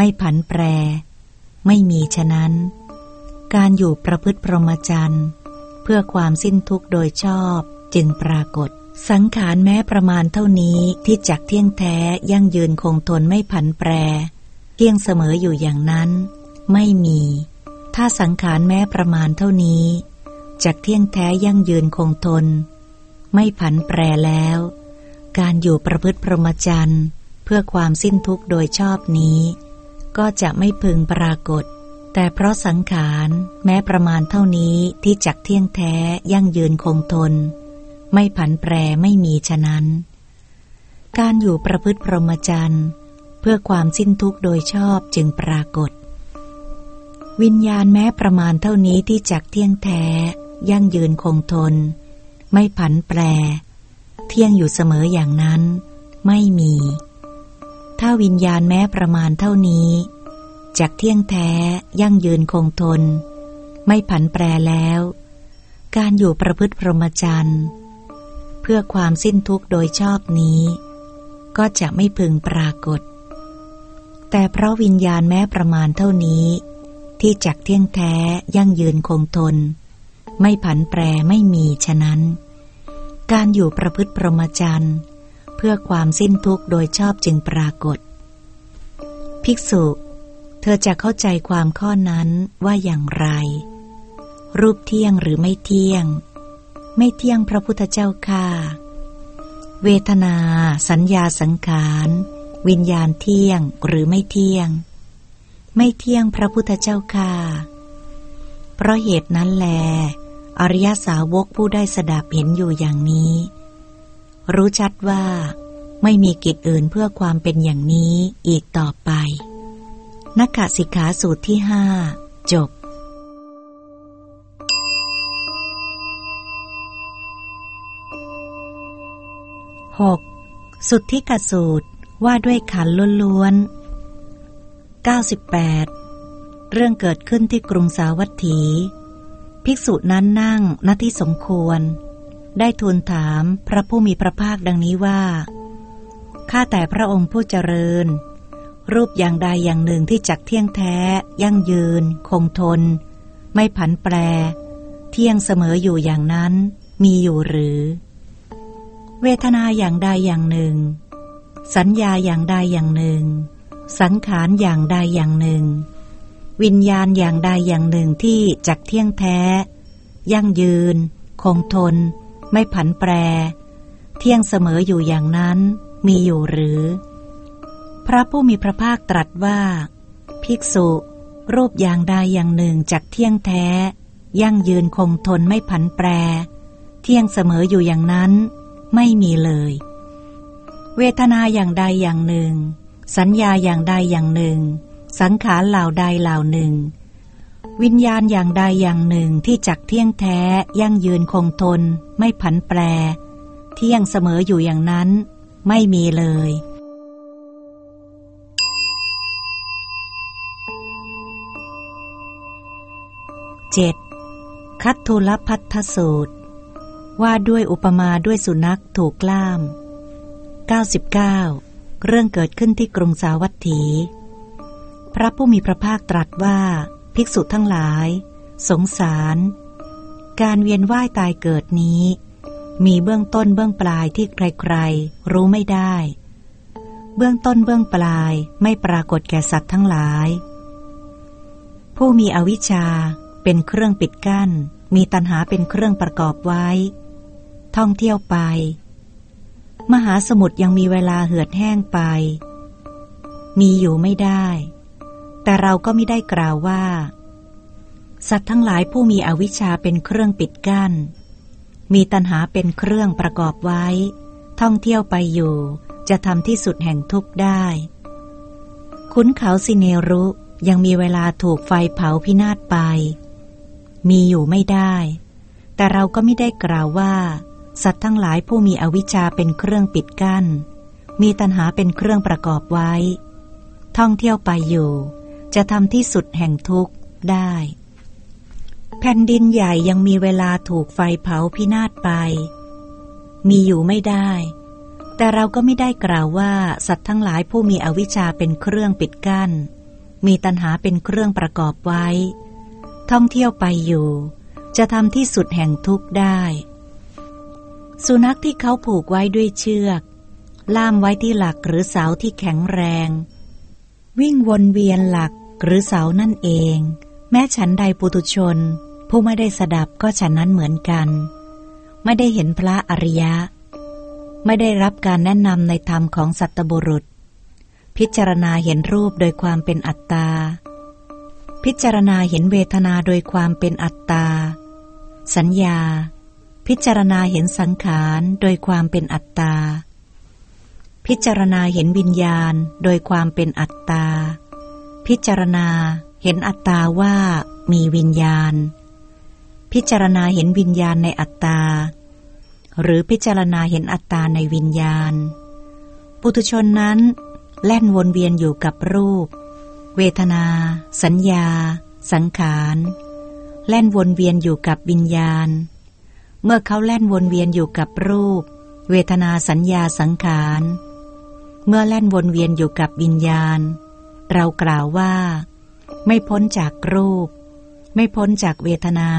ไม่ผันแปร ไม่มีฉะนั้น การอยู่ประพฤติพรหมจรรย์เพื่อความสิ้นทุกข์โดยชอบจึงปรากฏ สังขารแม้ประมาณเท่านี้ที่จักเที่ยงแท้ยั่งยืนคงทนไม่ผันแปร เที่ยงเสมออยู่อย่างนั้น ไม่มี ถ้าสังขารแม้ประมาณเท่านี้จักเที่ยงแท้ยั่งยืนคงทน ไม่ผันแปรแล้ว การอยู่ประพฤติพรหมจรรย์เพื่อความสิ้นทุกข์โดยชอบนี้ ก็จะไม่พึงปรากฏ แต่เพราะสังขารแม้ประมาณเท่านี้ที่จักเที่ยงแท้ยั่งยืนคงทน ไม่ผันแปรไม่มีฉะนั้น การอยู่ประพฤติพรหมจรรย์เพื่อความสิ้นทุกข์โดยชอบจึงปรากฏ วิญญาณแม้ประมาณเท่านี้ที่จักเที่ยงแท้ ยั่งยืนคงทน ไม่ผันแปร เที่ยงอยู่เสมออย่างนั้น ไม่มี ถ้าวิญญาณแม้ประมาณเท่านี้จักเที่ยงแท้ยั่งยืนคงทน ไม่ผันแปรแล้ว การอยู่ประพฤติพรหมจรรย์เพื่อความสิ้นทุกข์โดยชอบนี้ ก็จะไม่พึงปรากฏ แต่เพราะวิญญาณแม้ประมาณเท่านี้ ที่จักเที่ยงแท้ยั่งยืนคงทน ไม่ผันแปรไม่มีฉะนั้น การอยู่ประพฤติพรหมจรรย์ เพื่อความสิ้นทุกข์โดยชอบจึงปรากฏ ภิกษุ เธอจะเข้าใจความข้อนั้นว่าอย่างไร รูปเที่ยงหรือไม่เที่ยง ไม่เที่ยงพระพุทธเจ้าค่าเวทนา สัญญาสังขาร วิญญาณเที่ยงหรือไม่เที่ยง ไม่เที่ยงพระพุทธเจ้าค่าเพราะเหตุนั้นแล อริยสาวกผู้ได้สดับเห็นอยู่อย่างนี้ รู้ชัดว่าไม่มีกิจอื่นเพื่อความเป็นอย่างนี้อีกต่อไป นักกสิกขาสูตรที่ห้าจบ 6. สุทธิกสูตรว่าด้วยขันล้วนๆ 98 เรื่องเกิดขึ้นที่กรุงสาวัตถี ภิกษุนั้นนั่งณที่สมควร ได้ทูลถามพระผู้มีพระภาคดังนี้ว่า ข้าแต่พระองค์ผู้เจริญ รูปอย่างใดอย่างหนึ่งที่จักเที่ยงแท้ ยั่งยืน คงทน ไม่ผันแปร เที่ยงเสมออยู่อย่างนั้น มีอยู่หรือ เวทนาอย่างใดอย่างหนึ่ง สัญญาอย่างใดอย่างหนึ่ง สังขารอย่างใดอย่างหนึ่ง วิญญาณอย่างใดอย่างหนึ่งที่จักเที่ยงแท้ ยั่งยืน คงทน ไม่ผันแปร เที่ยงเสมออยู่อย่างนั้นมีอยู่หรือ พระผู้มีพระภาคตรัสว่า ภิกษุ รูปอย่างใดอย่างหนึ่งจากเที่ยงแท้ ยั่งยืนคงทนไม่ผันแปร เที่ยงเสมออยู่อย่างนั้น ไม่มีเลย เวทนาอย่างใดอย่างหนึ่ง สัญญาอย่างใดอย่างหนึ่ง สังขารเหล่าใดเหล่าหนึ่ง วิญญาณอย่างใดอย่างหนึ่งที่จักเที่ยงแท้ยั่งยืนคงทน ไม่ผันแปร เที่ยงเสมออยู่อย่างนั้น ไม่มีเลย 7. คัตทุลพัทธสูตร ว่าด้วยอุปมาด้วยสุนัขถูกกล้าม 99 เรื่องเกิดขึ้นที่กรุงสาวัตถี พระผู้มีพระภาคตรัสว่า ภิกษุทั้งหลาย สงสาร การเวียนว่ายตายเกิดนี้ มีเบื้องต้นเบื้องปลายที่ใครๆ รู้ไม่ได้ เบื้องต้นเบื้องปลายไม่ปรากฏแก่สัตว์ทั้งหลาย ผู้มีอวิชชาเป็นเครื่องปิดกั้น มีตัณหาเป็นเครื่องประกอบไว้ ท่องเที่ยวไป มหาสมุทรยังมีเวลาเหือดแห้งไป มีอยู่ไม่ได้ แต่เราก็ไม่ได้กล่าวว่า สัตว์ทั้งหลายผู้มีอวิชชาเป็นเครื่องปิดกั้น มีตัณหาเป็นเครื่องประกอบไว้ ท่องเที่ยวไปอยู่ จะทำที่สุดแห่งทุกข์ได้ ขุนเขาสิเนรุยังมีเวลาถูกไฟเผาพินาศไป มีอยู่ไม่ได้ แต่เราก็ไม่ได้กล่าวว่า สัตว์ทั้งหลายผู้มีอวิชชาเป็นเครื่องปิดกั้น มีตัณหาเป็นเครื่องประกอบไว้ ท่องเที่ยวไปอยู่ จะทำที่สุดแห่งทุกข์ได้ แผ่นดินใหญ่ยังมีเวลาถูกไฟเผาพินาศไป มีอยู่ไม่ได้ แต่เราก็ไม่ได้กล่าวว่าสัตว์ทั้งหลายผู้มีอวิชชาเป็นเครื่องปิดกั้น มีตัณหาเป็นเครื่องประกอบไว้ ท่องเที่ยวไปอยู่ จะทำที่สุดแห่งทุกข์ได้ สุนัขที่เขาผูกไว้ด้วยเชือก ล่ามไว้ที่หลักหรือเสาที่แข็งแรง วิ่งวนเวียนหลักหรือเสานั่นเอง แม้ฉันใดปุตุชน ผู้ไม่ได้สดับก็ฉันนั้นเหมือนกัน ไม่ได้เห็นพระอริยะ ไม่ได้รับการแนะนำในธรรมของสัตบุรุษ พิจารณาเห็นรูปโดยความเป็นอัตตา พิจารณาเห็นเวทนาโดยความเป็นอัตตา สัญญา พิจารณาเห็นสังขารโดยความเป็นอัตตา พิจารณาเห็นวิญญาณโดยความเป็นอัตตา พิจารณาเห็นอัตตาว่ามีวิญญาณ พิจารณาเห็นวิญญาณในอัตตา หรือพิจารณาเห็นอัตตาในวิญญาณ ปุถุชนนั้นแล่นวนเวียนอยู่กับรูป เวทนา สัญญา สังขารแล่นวนเวียนอยู่กับวิญญาณ เมื่อเขาแล่นวนเวียนอยู่กับรูป เวทนาสัญญาสังขาร เมื่อแล่นวนเวียนอยู่กับวิญญาณ เรากล่าวว่า ไม่พ้นจากรูป ไม่พ้นจากเวทนา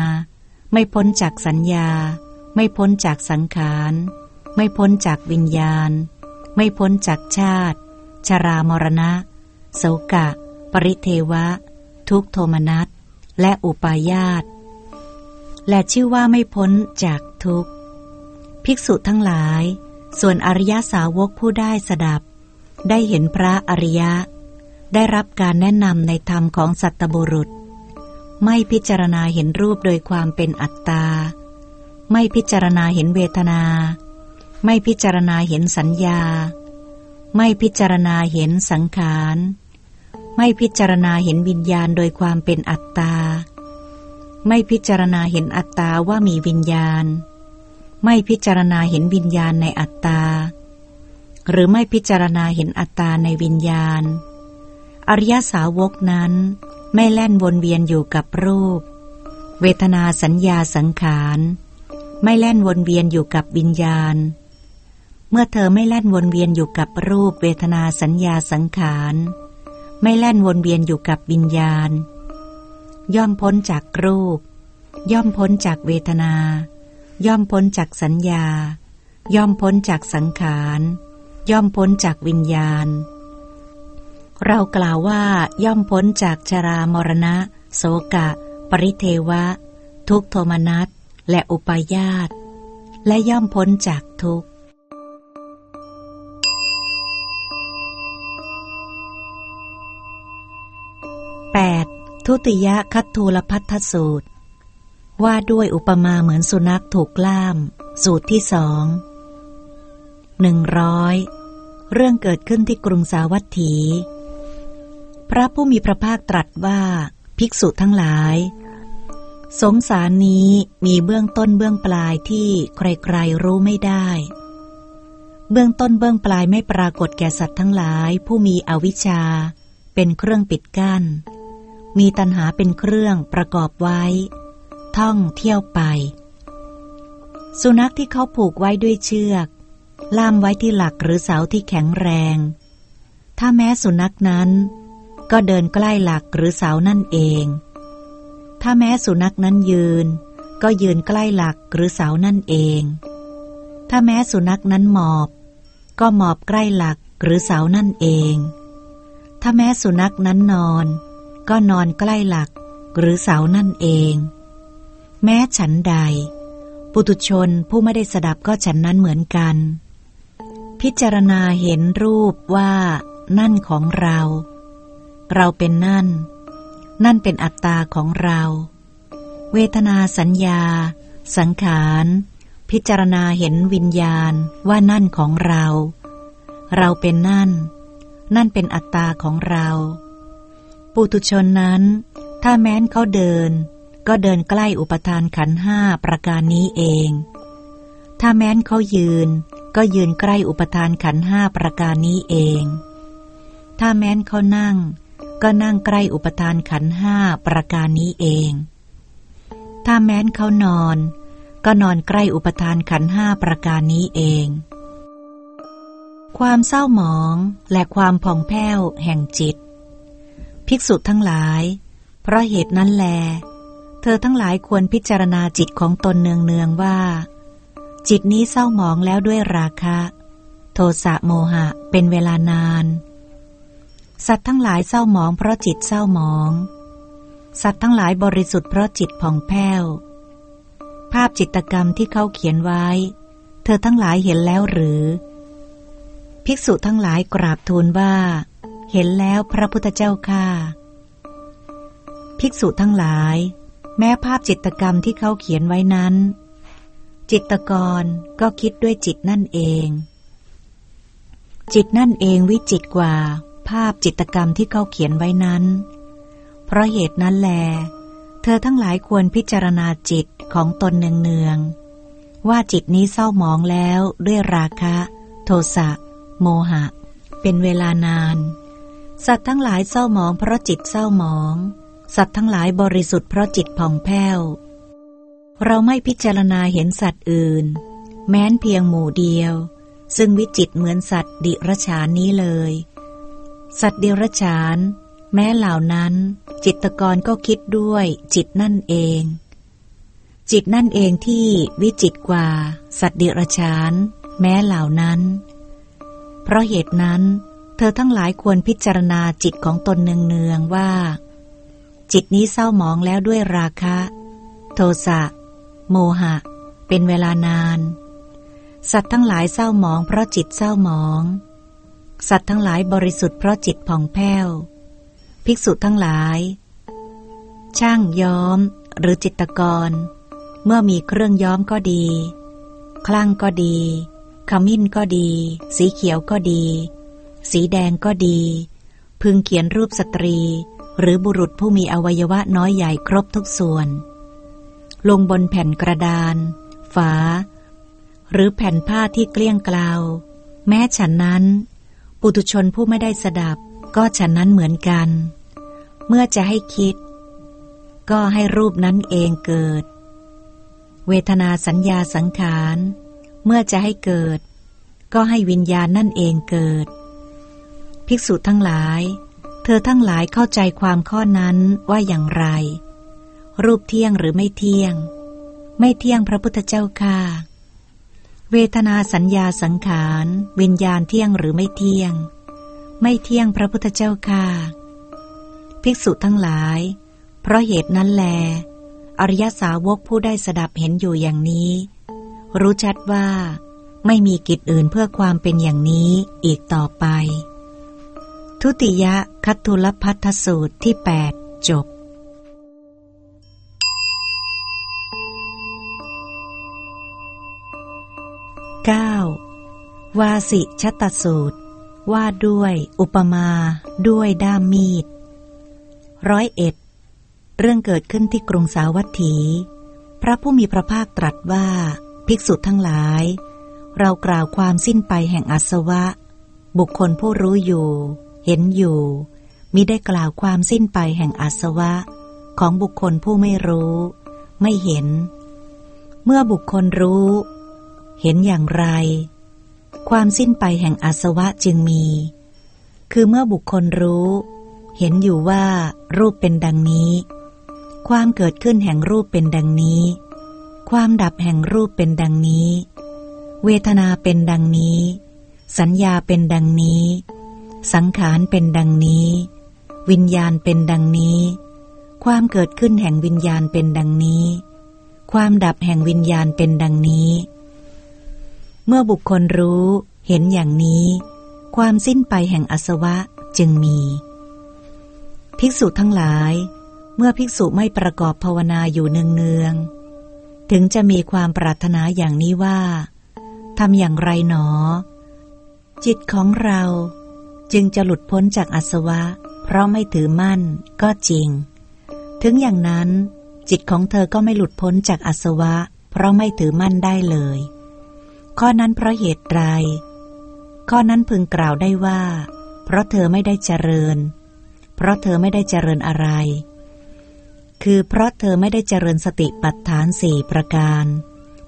ไม่พ้นจากสัญญา ไม่พ้นจากสังขาร ไม่พ้นจากวิญญาณ ไม่พ้นจากชาติ ชรามรณะโสกะ ปริเทวะ ทุกโทมนัสและอุปาญาตและชื่อว่าไม่พ้นจากทุกภิกษุทั้งหลาย ส่วนอริยสาวกผู้ได้สดับ ได้เห็นพระอริยะ ได้รับการแนะนำในธรรมของสัตบุรุษ ไม่พิจารณาเห็นรูปโดยความเป็นอัตตา ไม่พิจารณาเห็นเวทนา ไม่พิจารณาเห็นสัญญา ไม่พิจารณาเห็นสังขาร ไม่พิจารณาเห็นวิญญาณโดยความเป็นอัตตา ไม่พิจารณาเห็นอัตตาว่ามีวิญญาณ ไม่พิจารณาเห็นวิญญาณในอัตตา หรือไม่พิจารณาเห็นอัตตาในวิญญาณ อริยสาวกนั้นไม่แล่นวนเวียนอยู่กับรูป เวทนาสัญญาสังขาร ไม่แล่นวนเวียนอยู่กับวิญญาณ เมื่อเธอไม่แล่นวนเวียนอยู่กับรูป เวทนาสัญญาสังขาร ไม่แล่นวนเวียนอยู่กับวิญญาณ ย่อมพ้นจากรูป ย่อมพ้นจากเวทนา ย่อมพ้นจากสัญญา ย่อมพ้นจากสังขาร ย่อมพ้นจากวิญญาณ เรากล่าวว่าย่อมพ้นจากชรามรณะ โสกะ ปริเทวะ ทุกโทมนัสและอุปาญาตและย่อมพ้นจากทุกแปดทุติยคัตทูลพัทธสูตร ว่าด้วยอุปมาเหมือนสุนัขถูกล่าม สูตรที่สองหนึ่งร้อย เรื่องเกิดขึ้นที่กรุงสาวัตถี พระผู้มีพระภาคตรัสว่าภิกษุทั้งหลาย สงสารนี้มีเบื้องต้นเบื้องปลายที่ใครๆรู้ไม่ได้ เบื้องต้นเบื้องปลายไม่ปรากฏแก่สัตว์ทั้งหลาย ผู้มีอวิชชา เป็นเครื่องปิดกัน้น มีตัณหาเป็นเครื่องประกอบไว้ ท่องเที่ยวไป สุนัขที่เขาผูกไว้ด้วยเชือก ล่ามไว้ที่หลักหรือเสาที่แข็งแรง ถ้าแม้สุนัขนั้น ก็เดินใกล้หลักหรือเสานั่นเอง ถ้าแม้สุนัขนั้นยืน ก็ยืนใกล้หลักหรือเสานั่นเอง ถ้าแม้สุนัขนั้นหมอบ ก็หมอบใกล้หลักหรือเสานั่นเอง ถ้าแม้สุนัขนั้นนอน ก็นอนใกล้หลักหรือเสานั่นเอง แม้ฉันใด ปุตุชนผู้ไม่ได้สดับก็ฉันนั้นเหมือนกัน พิจารณาเห็นรูปว่านั่นของเรา เราเป็นนั่น นั่นเป็นอัตตาของเรา เวทนาสัญญา สังขาร พิจารณาเห็นวิญญาณว่านั่นของเรา เราเป็นนั่น นั่นเป็นอัตตาของเรา ปุตุชนนั้น ถ้าแม้นเขาเดิน ก็เดินใกล้อุปทานขันห้าประการนี้เอง ถ้าแม้นเขายืน ก็ยืนใกล้อุปทานขันห้าประการนี้เอง ถ้าแม้นเขานั่ง ก็นั่งใกล้อุปทานขันห้าประการนี้เอง ถ้าแม้นเขานอน ก็นอนใกล้อุปทานขันห้าประการนี้เอง ความเศร้าหมองและความผ่องแผ้วแห่งจิต ภิกษุทั้งหลาย เพราะเหตุนั้นแล เธอทั้งหลายควรพิจารณาจิตของตนเนืองๆว่า จิตนี้เศร้าหมองแล้วด้วยราคะ โทสะโมหะเป็นเวลานาน สัตว์ทั้งหลายเศร้าหมองเพราะจิตเศร้าหมอง สัตว์ทั้งหลายบริสุทธิ์เพราะจิตผ่องแผ้ว ภาพจิตกรรมที่เขาเขียนไว้ เธอทั้งหลายเห็นแล้วหรือ ภิกษุทั้งหลายกราบทูลว่า เห็นแล้วพระพุทธเจ้าค่าภิกษุทั้งหลาย แม้ภาพจิตกรรมที่เขาเขียนไว้นั้น จิตกรก็คิดด้วยจิตนั่นเอง จิตนั่นเองวิจิตกว่า ภาพจิตกรรมที่เขาเขียนไว้นั้น เพราะเหตุนั้นแล เธอทั้งหลายควรพิจารณาจิตของตนเนืองๆว่าจิตนี้เศร้าหมองแล้วด้วยราคะ โทสะโมหะ เป็นเวลานาน สัตว์ทั้งหลายเศร้าหมองเพราะจิตเศร้าหมอง สัตว์ทั้งหลายบริสุทธิ์เพราะจิตผ่องแผ้ว เราไม่พิจารณาเห็นสัตว์อื่น แม้นเพียงหมู่เดียว ซึ่งวิจิตเหมือนสัตว์ดิรชานนี้เลย สัตว์ดิรชาน แม้เหล่านั้น จิตกรก็คิดด้วยจิตนั่นเอง จิตนั่นเองที่วิจิตกว่า สัตว์ดิรชาน แม้เหล่านั้น เพราะเหตุนั้น เธอทั้งหลายควรพิจารณาจิตของตนเนืองๆว่า จิตนี้เศร้าหมองแล้วด้วยราคะ โทสะ โมหะ เป็นเวลานาน สัตว์ทั้งหลายเศร้าหมองเพราะจิตเศร้าหมอง สัตว์ทั้งหลายบริสุทธิ์เพราะจิตผ่องแผ้ว ภิกษุทั้งหลาย ช่างย้อมหรือจิตกร เมื่อมีเครื่องย้อมก็ดี คลั่งก็ดี ขมิ้นก็ดี สีเขียวก็ดี สีแดงก็ดี พึงเขียนรูปสตรี หรือบุรุษผู้มีอวัยวะน้อยใหญ่ครบทุกส่วน ลงบนแผ่นกระดาน ฝา หรือแผ่นผ้าที่เกลี้ยงกลาว แม้ฉันนั้น ปุตุชนผู้ไม่ได้สดับ ก็ฉันนั้นเหมือนกัน เมื่อจะให้คิด ก็ให้รูปนั้นเองเกิด เวทนาสัญญาสังขาร เมื่อจะให้เกิด ก็ให้วิญญาณนั่นเองเกิด ภิกษุทั้งหลาย เธอทั้งหลายเข้าใจความข้อนั้นว่าอย่างไร รูปเที่ยงหรือไม่เที่ยง ไม่เที่ยงพระพุทธเจ้าค่ะ เวทนาสัญญาสังขาร วิญญาณเที่ยงหรือไม่เที่ยง ไม่เที่ยงพระพุทธเจ้าค่ะ ภิกษุทั้งหลาย เพราะเหตุนั้นแล อริยสาวกผู้ได้สดับเห็นอยู่อย่างนี้ รู้ชัดว่า ไม่มีกิจอื่นเพื่อความเป็นอย่างนี้อีกต่อไป ทุติยคัตุลพัทธสูตรที่ 8 จบ วาสิชตสูตร ว่าด้วยอุปมา ด้วยด้ามมีดร้อยเอ็ดเรื่องเกิดขึ้นที่กรุงสาวัตถี พระผู้มีพระภาคตรัสว่า ภิกษุทั้งหลาย เรากล่าวความสิ้นไปแห่งอาสวะ บุคคลผู้รู้อยู่ เห็นอยู่มิได้กล่าวความสิ้นไปแห่งอาสวะ ของบุคคลผู้ไม่รู้ ไม่เห็น เมื่อบุคคลรู้ เห็นอย่างไร ความสิ้นไปแห่งอาสวะจึงมี คือเมื่อบุคคลรู้ เห็นอยู่ว่ารูปเป็นดังนี้ ความเกิดขึ้นแห่งรูปเป็นดังนี้ ความดับแห่งรูปเป็นดังนี้ เวทนาเป็นดังนี้ สัญญาเป็นดังนี้ สังขารเป็นดังนี้ วิญญาณเป็นดังนี้ ความเกิดขึ้นแห่งวิญญาณเป็นดังนี้ ความดับแห่งวิญญาณเป็นดังนี้ เมื่อบุคคลรู้เห็นอย่างนี้ ความสิ้นไปแห่งอสวะจึงมี ภิกษุทั้งหลาย เมื่อภิกษุไม่ประกอบภาวนาอยู่เนืองๆถึงจะมีความปรารถนาอย่างนี้ว่าทำอย่างไรหนอ จิตของเราจึงจะหลุดพ้นจากอสวะ เพราะไม่ถือมั่นก็จริง ถึงอย่างนั้น จิตของเธอก็ไม่หลุดพ้นจากอสวะ เพราะไม่ถือมั่นได้เลย ข้อนั้นเพราะเหตุไร ข้อนั้นพึงกล่าวได้ว่า เพราะเธอไม่ได้เจริญ เพราะเธอไม่ได้เจริญอะไร คือเพราะเธอไม่ได้เจริญสติปัฏฐานสี่ประการ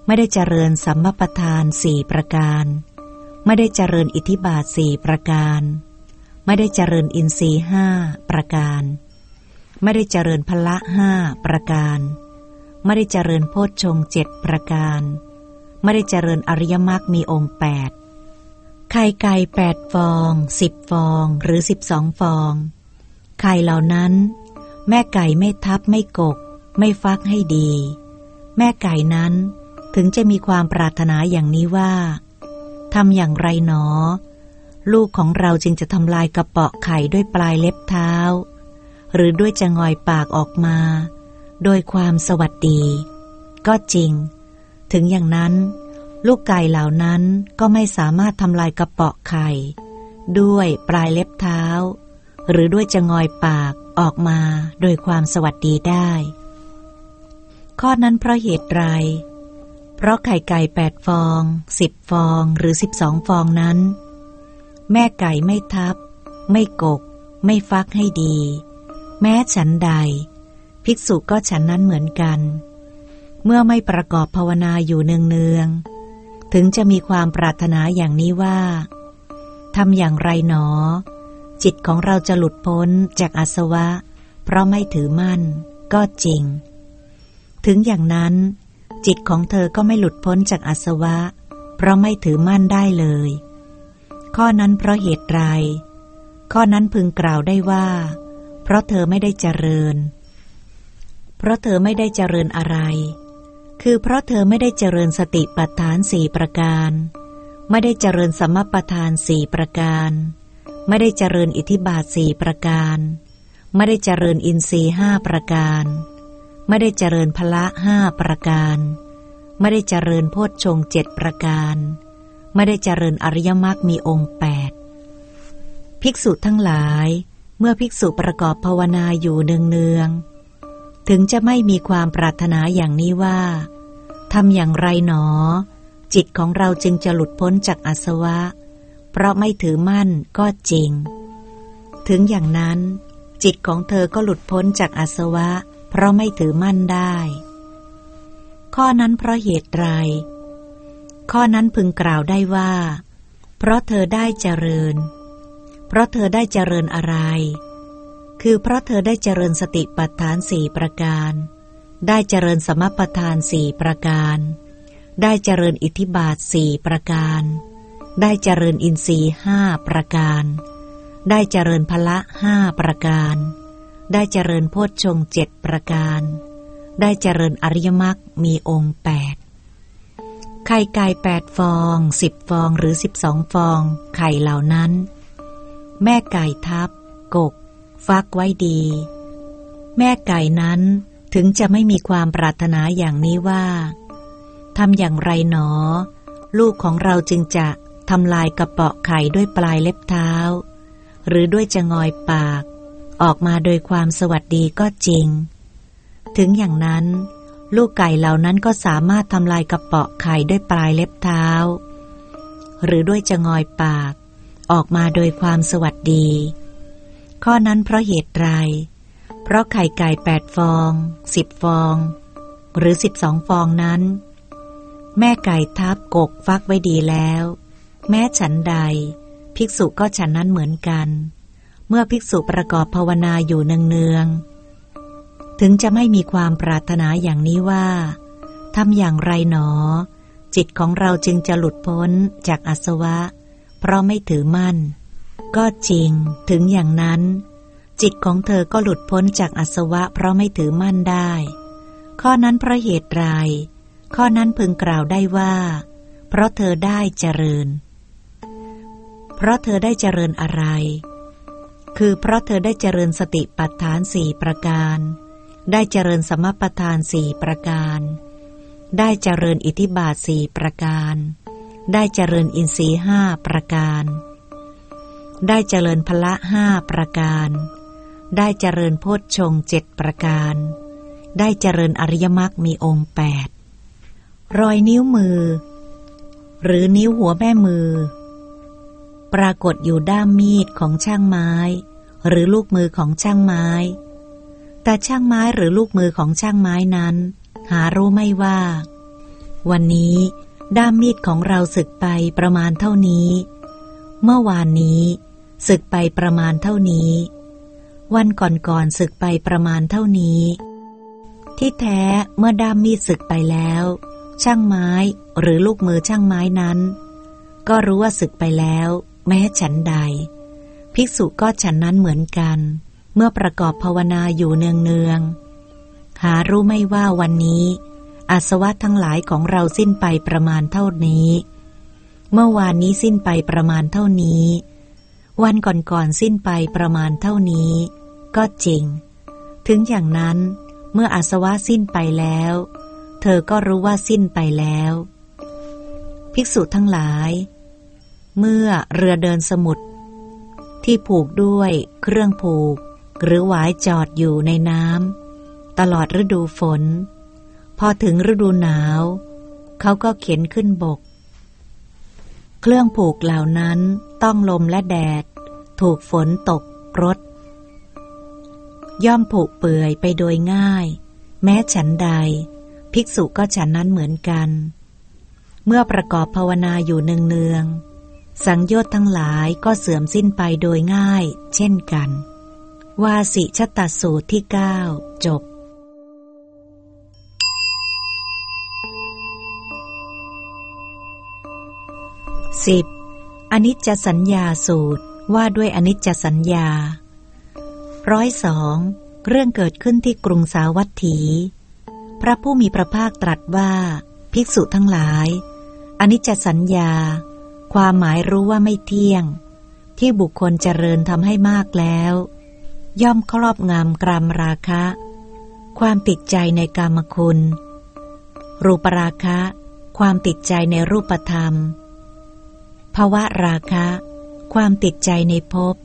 ไม่ได้เจริญสัมมาปัฏฐานสี่ประการ ไม่ได้เจริญอิทธิบาทสี่ประการ ไม่ได้เจริญอินทรีห้าประการ ไม่ได้เจริญพละห้าประการ ไม่ได้เจริญโพชฌงเจ็ดประการ ไม่ได้เจริญอริยมรรคมีองค์แปดไข่ไก่แปดฟองสิบฟองหรือสิบสองฟอง ไข่เหล่านั้น แม่ไก่ไม่ทับไม่กก ไม่ฟักให้ดี แม่ไก่นั้นถึงจะมีความปรารถนาอย่างนี้ว่าทำอย่างไรหนอ ลูกของเราจึงจะทำลายกระเปาะไข่ด้วยปลายเล็บเท้า หรือด้วยจะงอยปากออกมา โดยความสวัสดี ก็จริง ถึงอย่างนั้น ลูกไก่เหล่านั้นก็ไม่สามารถทำลายกระเปาะไข่ ด้วยปลายเล็บเท้า หรือด้วยจะงอยปากออกมาโดยความสวัสดีได้ ข้อนั้นเพราะเหตุไร เพราะไข่ไก่แปดฟองสิบฟองหรือสิบสองฟองนั้น แม่ไก่ไม่ทับ ไม่กก ไม่ฟักให้ดี แม้ฉันใด ภิกษุก็ฉันนั้นเหมือนกัน เมื่อไม่ประกอบภาวนาอยู่เนืองๆ ถึงจะมีความปรารถนาอย่างนี้ว่าทำอย่างไรหนอ จิตของเราจะหลุดพ้นจากอาสวะ เพราะไม่ถือมั่น ก็จริง ถึงอย่างนั้น จิตของเธอก็ไม่หลุดพ้นจากอาสวะ เพราะไม่ถือมั่นได้เลย ข้อนั้นเพราะเหตุไร ข้อนั้นพึงกล่าวได้ว่า เพราะเธอไม่ได้เจริญ เพราะเธอไม่ได้เจริญอะไร คือเพราะเธอไม่ได้เจริญสติปัฏฐานสี่ประการ ไม่ได้เจริญสมปัฏฐานสี่ประการ ไม่ได้เจริญอิทธิบาทสี่ประการ ไม่ได้เจริญอินทรีห้าประการ ไม่ได้เจริญพละห้าประการ ไม่ได้เจริญโพชฌงเจ็ดประการ ไม่ได้เจริญอริยมรรคมีองค์แปดภิกษุทั้งหลาย เมื่อภิกษุประกอบภาวนาอยู่เนืองๆถึงจะไม่มีความปรารถนาอย่างนี้ว่า ทำอย่างไรหนอ จิตของเราจึงจะหลุดพ้นจากอาสวะ เพราะไม่ถือมั่นก็จริง ถึงอย่างนั้น จิตของเธอก็หลุดพ้นจากอาสวะ เพราะไม่ถือมั่นได้ ข้อนั้นเพราะเหตุไร ข้อนั้นพึงกล่าวได้ว่า เพราะเธอได้เจริญ เพราะเธอได้เจริญอะไร คือเพราะเธอได้เจริญสติปัฏฐานสี่ประการ ได้เจริญสมปัฏฐานสี่ประการ ได้เจริญอิทธิบาทสี่ประการ ได้เจริญอินทรีห้าประการ ได้เจริญพละห้าประการ ได้เจริญโพชฌงเจ็ดประการ ได้เจริญอริยมรรคมีองค์แปดไข่ไก่แปดฟองสิบฟองหรือสิบสองฟอง ไข่เหล่านั้น แม่ไก่ทับ กก ฟักไว้ดี แม่ไก่นั้น ถึงจะไม่มีความปรารถนาอย่างนี้ว่าทำอย่างไรหนอ ลูกของเราจึงจะทำลายกระเปาะไข่ด้วยปลายเล็บเท้า หรือด้วยจะงอยปาก ออกมาโดยความสวัสดีก็จริง ถึงอย่างนั้น ลูกไก่เหล่านั้นก็สามารถทำลายกระเปาะไข่ด้วยปลายเล็บเท้า หรือด้วยจะงอยปาก ออกมาโดยความสวัสดี ข้อนั้นเพราะเหตุไร ราะไข่ไก่แปดฟองสิบฟอง หรือสิบสองฟองนั้น แม่ไก่ทับกกฟักไว้ดีแล้ว แม้ฉันใด ภิกษุก็ฉันนั้นเหมือนกัน เมื่อภิกษุประกอบภาวนาอยู่เนืองๆถึงจะไม่มีความปรารถนาอย่างนี้ว่าทำอย่างไรหนอ จิตของเราจึงจะหลุดพ้นจากอสวะ เพราะไม่ถือมั่น ก็จริงถึงอย่างนั้น จิตของเธอก็หลุดพ้นจากอสวะเพราะไม่ถือมั่นได้ ข้อนั้นเพราะเหตุไร ข้อนั้นพึงกล่าวได้ว่า เพราะเธอได้เจริญ เพราะเธอได้เจริญอะไร คือเพราะเธอได้เจริญสติปัฏฐานสี่ประการ ได้เจริญสมปัฏฐานสี่ประการ ได้เจริญอิทธิบาทสี่ประการ ได้เจริญอินทรีห้าประการได้เจริญพละห้าประการ ได้เจริญโพชฌงเจ็ดประการ ได้เจริญอริยมรรคมีองค์แปดรอยนิ้วมือ หรือนิ้วหัวแม่มือ ปรากฏอยู่ด้ามมีดของช่างไม้ หรือลูกมือของช่างไม้ แต่ช่างไม้หรือลูกมือของช่างไม้นั้น หารู้ไม่ว่า วันนี้ด้ามมีดของเราสึกไปประมาณเท่านี้ เมื่อวานนี้สึกไปประมาณเท่านี้ วันก่อนๆศึกไปประมาณเท่านี้ ที่แท้เมื่อด้ามมีดสึกไปแล้ว ช่างไม้หรือลูกมือช่างไม้นั้น ก็รู้ว่าศึกไปแล้ว แม้ฉันใด ภิกษุก็ฉันนั้นเหมือนกัน เมื่อประกอบภาวนาอยู่เนืองๆหารู้ไม่ว่าวันนี้อาสวะทั้งหลายของเราสิ้นไปประมาณเท่านี้ เมื่อวานนี้สิ้นไปประมาณเท่านี้ วันก่อนๆสิ้นไปประมาณเท่านี้ ก็จริง ถึงอย่างนั้นเมื่ออาสวะสิ้นไปแล้ว เธอก็รู้ว่าสิ้นไปแล้ว ภิกษุทั้งหลาย เมื่อเรือเดินสมุทรที่ผูกด้วยเครื่องผูก หรือหวายจอดอยู่ในน้ำตลอดฤดูฝน พอถึงฤดูหนาว เขาก็เข็นขึ้นบก เครื่องผูกเหล่านั้นต้องลมและแดด ถูกฝนตกรด ย่อมผูกเปื่อยไปโดยง่าย แม้ฉันใด ภิกษุก็ฉันนั้นเหมือนกัน เมื่อประกอบภาวนาอยู่เนืองๆสังโยชน์ทั้งหลายก็เสื่อมสิ้นไปโดยง่าย เช่นกัน วาสิชตสูตรที่เก้าจบสิบอนิจจสัญญาสูตรว่าด้วยอนิจจสัญญา ร้อยสองเรื่องเกิดขึ้นที่กรุงสาวัตถี พระผู้มีพระภาคตรัสว่า ภิกษุทั้งหลายอนิจจสัญญา ความหมายรู้ว่าไม่เที่ยง ที่บุคคลเจริญทำให้มากแล้ว ย่อมครอบงำกรรมราคะ ความติดใจในกรรมคุณ รูปราคะ ความติดใจในรูปธรรมภวะราคะ ความติดใจในภพ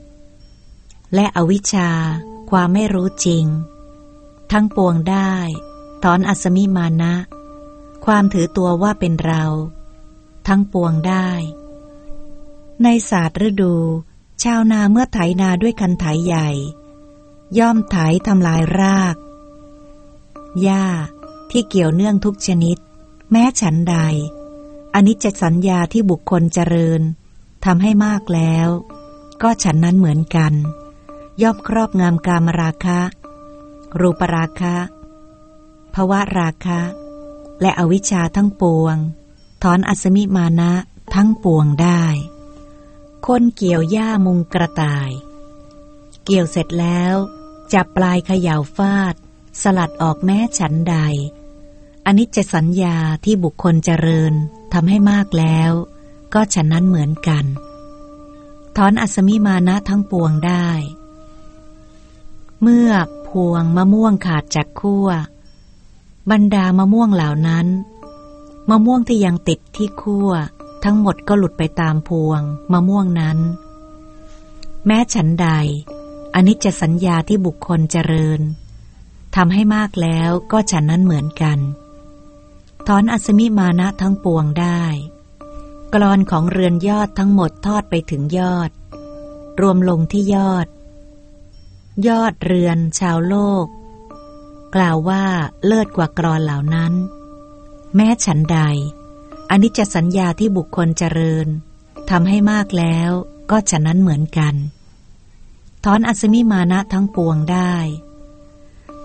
และอวิชชา ความไม่รู้จริง ทั้งปวงได้ถอนอัสมิมานะ ความถือตัวว่าเป็นเรา ทั้งปวงได้ ในศาสตร์ฤดู ชาวนาเมื่อไถนาด้วยคันไถใหญ่ ย่อมไถทำลายรากหญ้าที่เกี่ยวเนื่องทุกชนิด แม้ฉันใดอนิจจสัญญาที่บุคคลเจริญทำให้มากแล้ว ก็ฉันนั้นเหมือนกัน ย่อมครอบงำกามราคะ รูปราคะภวะราคะ และอวิชชาทั้งปวง ถอนอัสมิมานะทั้งปวงได้ คนเกี่ยวหญ้ามุงกระต่าย เกี่ยวเสร็จแล้ว จับปลายเขย่าฟาด สลัดออกแม้ฉันใดอนิจจสัญญาที่บุคคลเจริญทำให้มากแล้ว ก็ฉันนั้นเหมือนกัน ถอนอัสมิมานะทั้งปวงได้ เมื่อพวงมะม่วงขาดจากขั้ว บรรดามะม่วงเหล่านั้น มะม่วงที่ยังติดที่ขั้ว ทั้งหมดก็หลุดไปตามพวงมะม่วงนั้น แม้ฉันใดอนิจจสัญญาที่บุคคลเจริญทำให้มากแล้วก็ฉันนั้นเหมือนกัน ถอนอัศมิมานะทั้งปวงได้ กรอนของเรือนยอดทั้งหมดทอดไปถึงยอด รวมลงที่ยอด ยอดเรือนชาวโลก กล่าวว่าเลิศกว่ากรอนเหล่านั้น แม้ฉันใดอนิจจสัญญาที่บุคคลเจริญทำให้มากแล้วก็ฉะนั้นเหมือนกัน ถอนอัศมิมานะทั้งปวงได้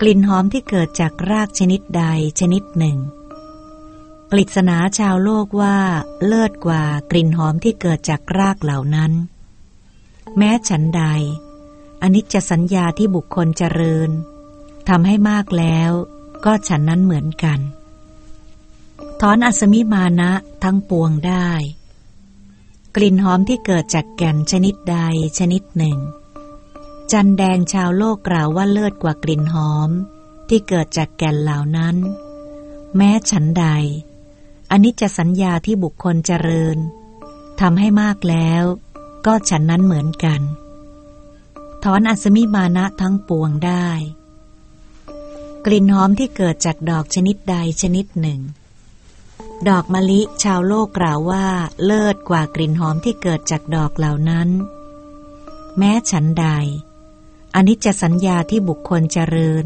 กลิ่นหอมที่เกิดจากรากชนิดใดชนิดหนึ่งกฤษณาชาวโลกว่าเลิศกว่ากลิ่นหอมที่เกิดจากรากเหล่านั้น แม้ฉันใด อนิจจสัญญาที่บุคคลเจริญทำให้มากแล้วก็ฉันนั้นเหมือนกัน ถอนอัศมิมานะทั้งปวงได้ กลิ่นหอมที่เกิดจากแก่นชนิดใดชนิดหนึ่ง จันแดงชาวโลกกล่าวว่าเลิศกว่ากลิ่นหอมที่เกิดจากแก่นเหล่านั้น แม้ฉันใดอนิจจสัญญาที่บุคคลเจริญทำให้มากแล้ว ก็ฉันนั้นเหมือนกัน ถอนอัศมิมานะทั้งปวงได้ กลิ่นหอมที่เกิดจากดอกชนิดใดชนิดหนึ่ง ดอกมะลิชาวโลกกล่าวว่าเลิศกว่ากลิ่นหอมที่เกิดจากดอกเหล่านั้น แม้ฉันใดอนิจจสัญญาที่บุคคลเจริญ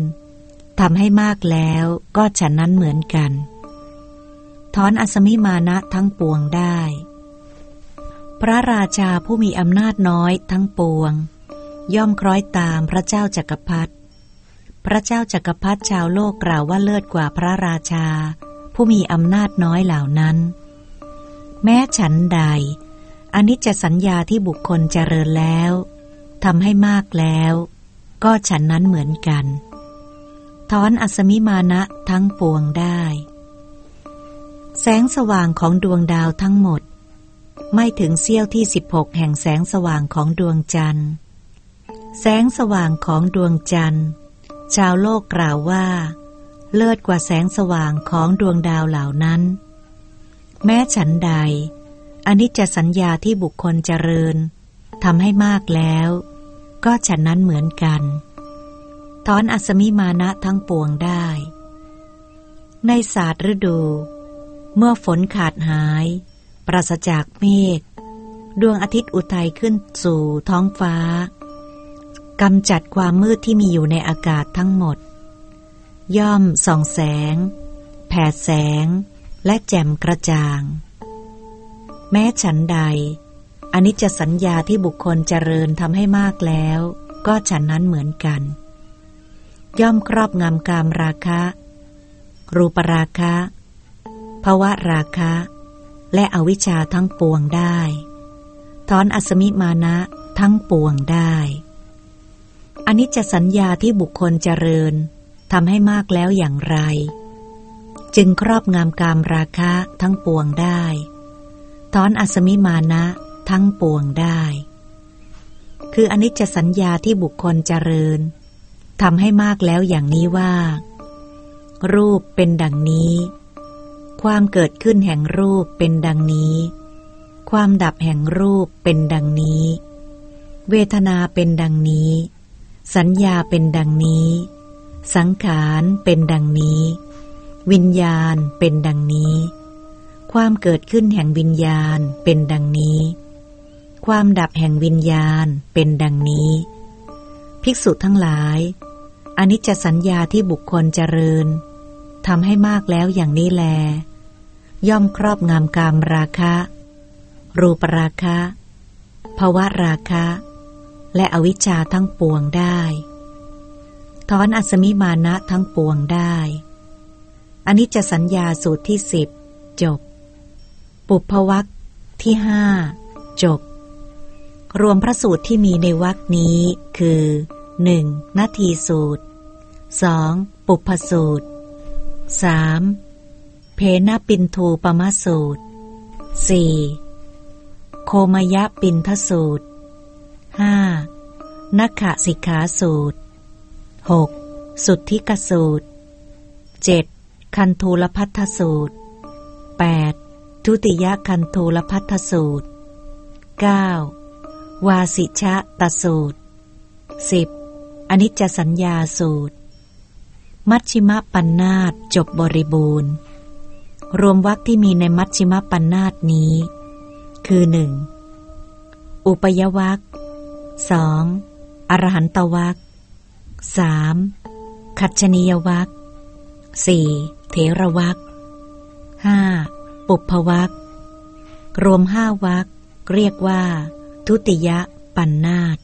ทำให้มากแล้วก็ฉันนั้นเหมือนกัน ถอนอสมิมานะทั้งปวงได้ พระราชาผู้มีอำนาจน้อยทั้งปวง ย่อมคล้อยตามพระเจ้าจักรพรรดิพระเจ้าจักรพรรดิชาวโลกกล่าวว่าเลิศกว่าพระราชา ผู้มีอำนาจน้อยเหล่านั้น แม้ฉันใดอนิจจสัญญาที่บุคคลเจริญแล้วทำให้มากแล้ว ก็ฉันนั้นเหมือนกันถอนอสมิมานะทั้งปวงได้ แสงสว่างของดวงดาวทั้งหมด ไม่ถึงเสี้ยวที่ 16 แห่งแสงสว่างของดวงจันทร์ แสงสว่างของดวงจันทร์ ชาวโลกกล่าวว่า เลิศกว่าแสงสว่างของดวงดาวเหล่านั้น แม้ฉันใดอนิจจสัญญาที่บุคคลเจริญทำให้มากแล้ว ก็ฉันนั้นเหมือนกัน ถอนอัสมิมานะทั้งปวงได้ ในศาสตร์ฤดู เมื่อฝนขาดหาย ปราศจากเมฆดวงอาทิตย์อุทัยขึ้นสู่ท้องฟ้า กำจัดความมืดที่มีอยู่ในอากาศทั้งหมด ย่อมส่องแสง แผดแสง และแจ่มกระจ่าง แม้ฉันใดอันิจจสัญญาที่บุคคลเจริญทำให้มากแล้ว ก็ฉันนั้นเหมือนกัน ย่อมครอบงำกามราคะ รูปราคะภาวะราคะ และอวิชชาทั้งปวงได้ ถอนอสมิมานะทั้งปวงได้ อันนี้จะสัญญาที่บุคคลเจริญทำให้มากแล้วอย่างไร จึงครอบงามกามราคะทั้งปวงได้ถอนอสมิมานะทั้งปวงได้ คืออนิจจสัญญาที่บุคคลเจริญทำให้มากแล้วอย่างนี้ว่า รูปเป็นดังนี้ ความเกิดขึ้นแห่งรูปเป็นดังนี้ ความดับแห่งรูปเป็นดังนี้ เวทนาเป็นดังนี้ สัญญาเป็นดังนี้ สังขารเป็นดังนี้ วิญญาณเป็นดังนี้ ความเกิดขึ้นแห่งวิญญาณเป็นดังนี้ ความดับแห่งวิญญาณเป็นดังนี้ ภิกษุทั้งหลายอนิจจสัญญาที่บุคคลเจริญทำให้มากแล้วอย่างนี้แล ย่อมครอบงำกามราคะ รูปราคะภวะราคะ และอวิชชาทั้งปวงได้ถอนอัสมิมานะทั้งปวงได้อันนี้จะสัญญาสูตรที่สิบจบ ปุพวักที่ห้าจบ รวมพระสูตรที่มีในวักนี้คือหนึ่งนาทีสูตรสองปุพสูตร 3. เพนปินทูปมสูตร 4. โคมยะปินทสูตร 5. นักขสิกขาสูตร 6. สุทธิกสูตร 7. คันทูลพัทธสูตร 8. ทุติยคันโทลพัทธสูตร 9. วาสิชะตสูตร 10. อนิจจสัญญาสูตร มัชชิมปัญนาตจบบริบูรณ์ รวมวรรคที่มีในมัชชิมปัญนาตนี้ คือหนึ่งอุปยวรรค สองอรหันตวรรคสามขัดชนียวรรคสี่เถระวรรคห้าปุพวรรครวมห้าวรรคเรียกว่า ทุติยปัญนนาต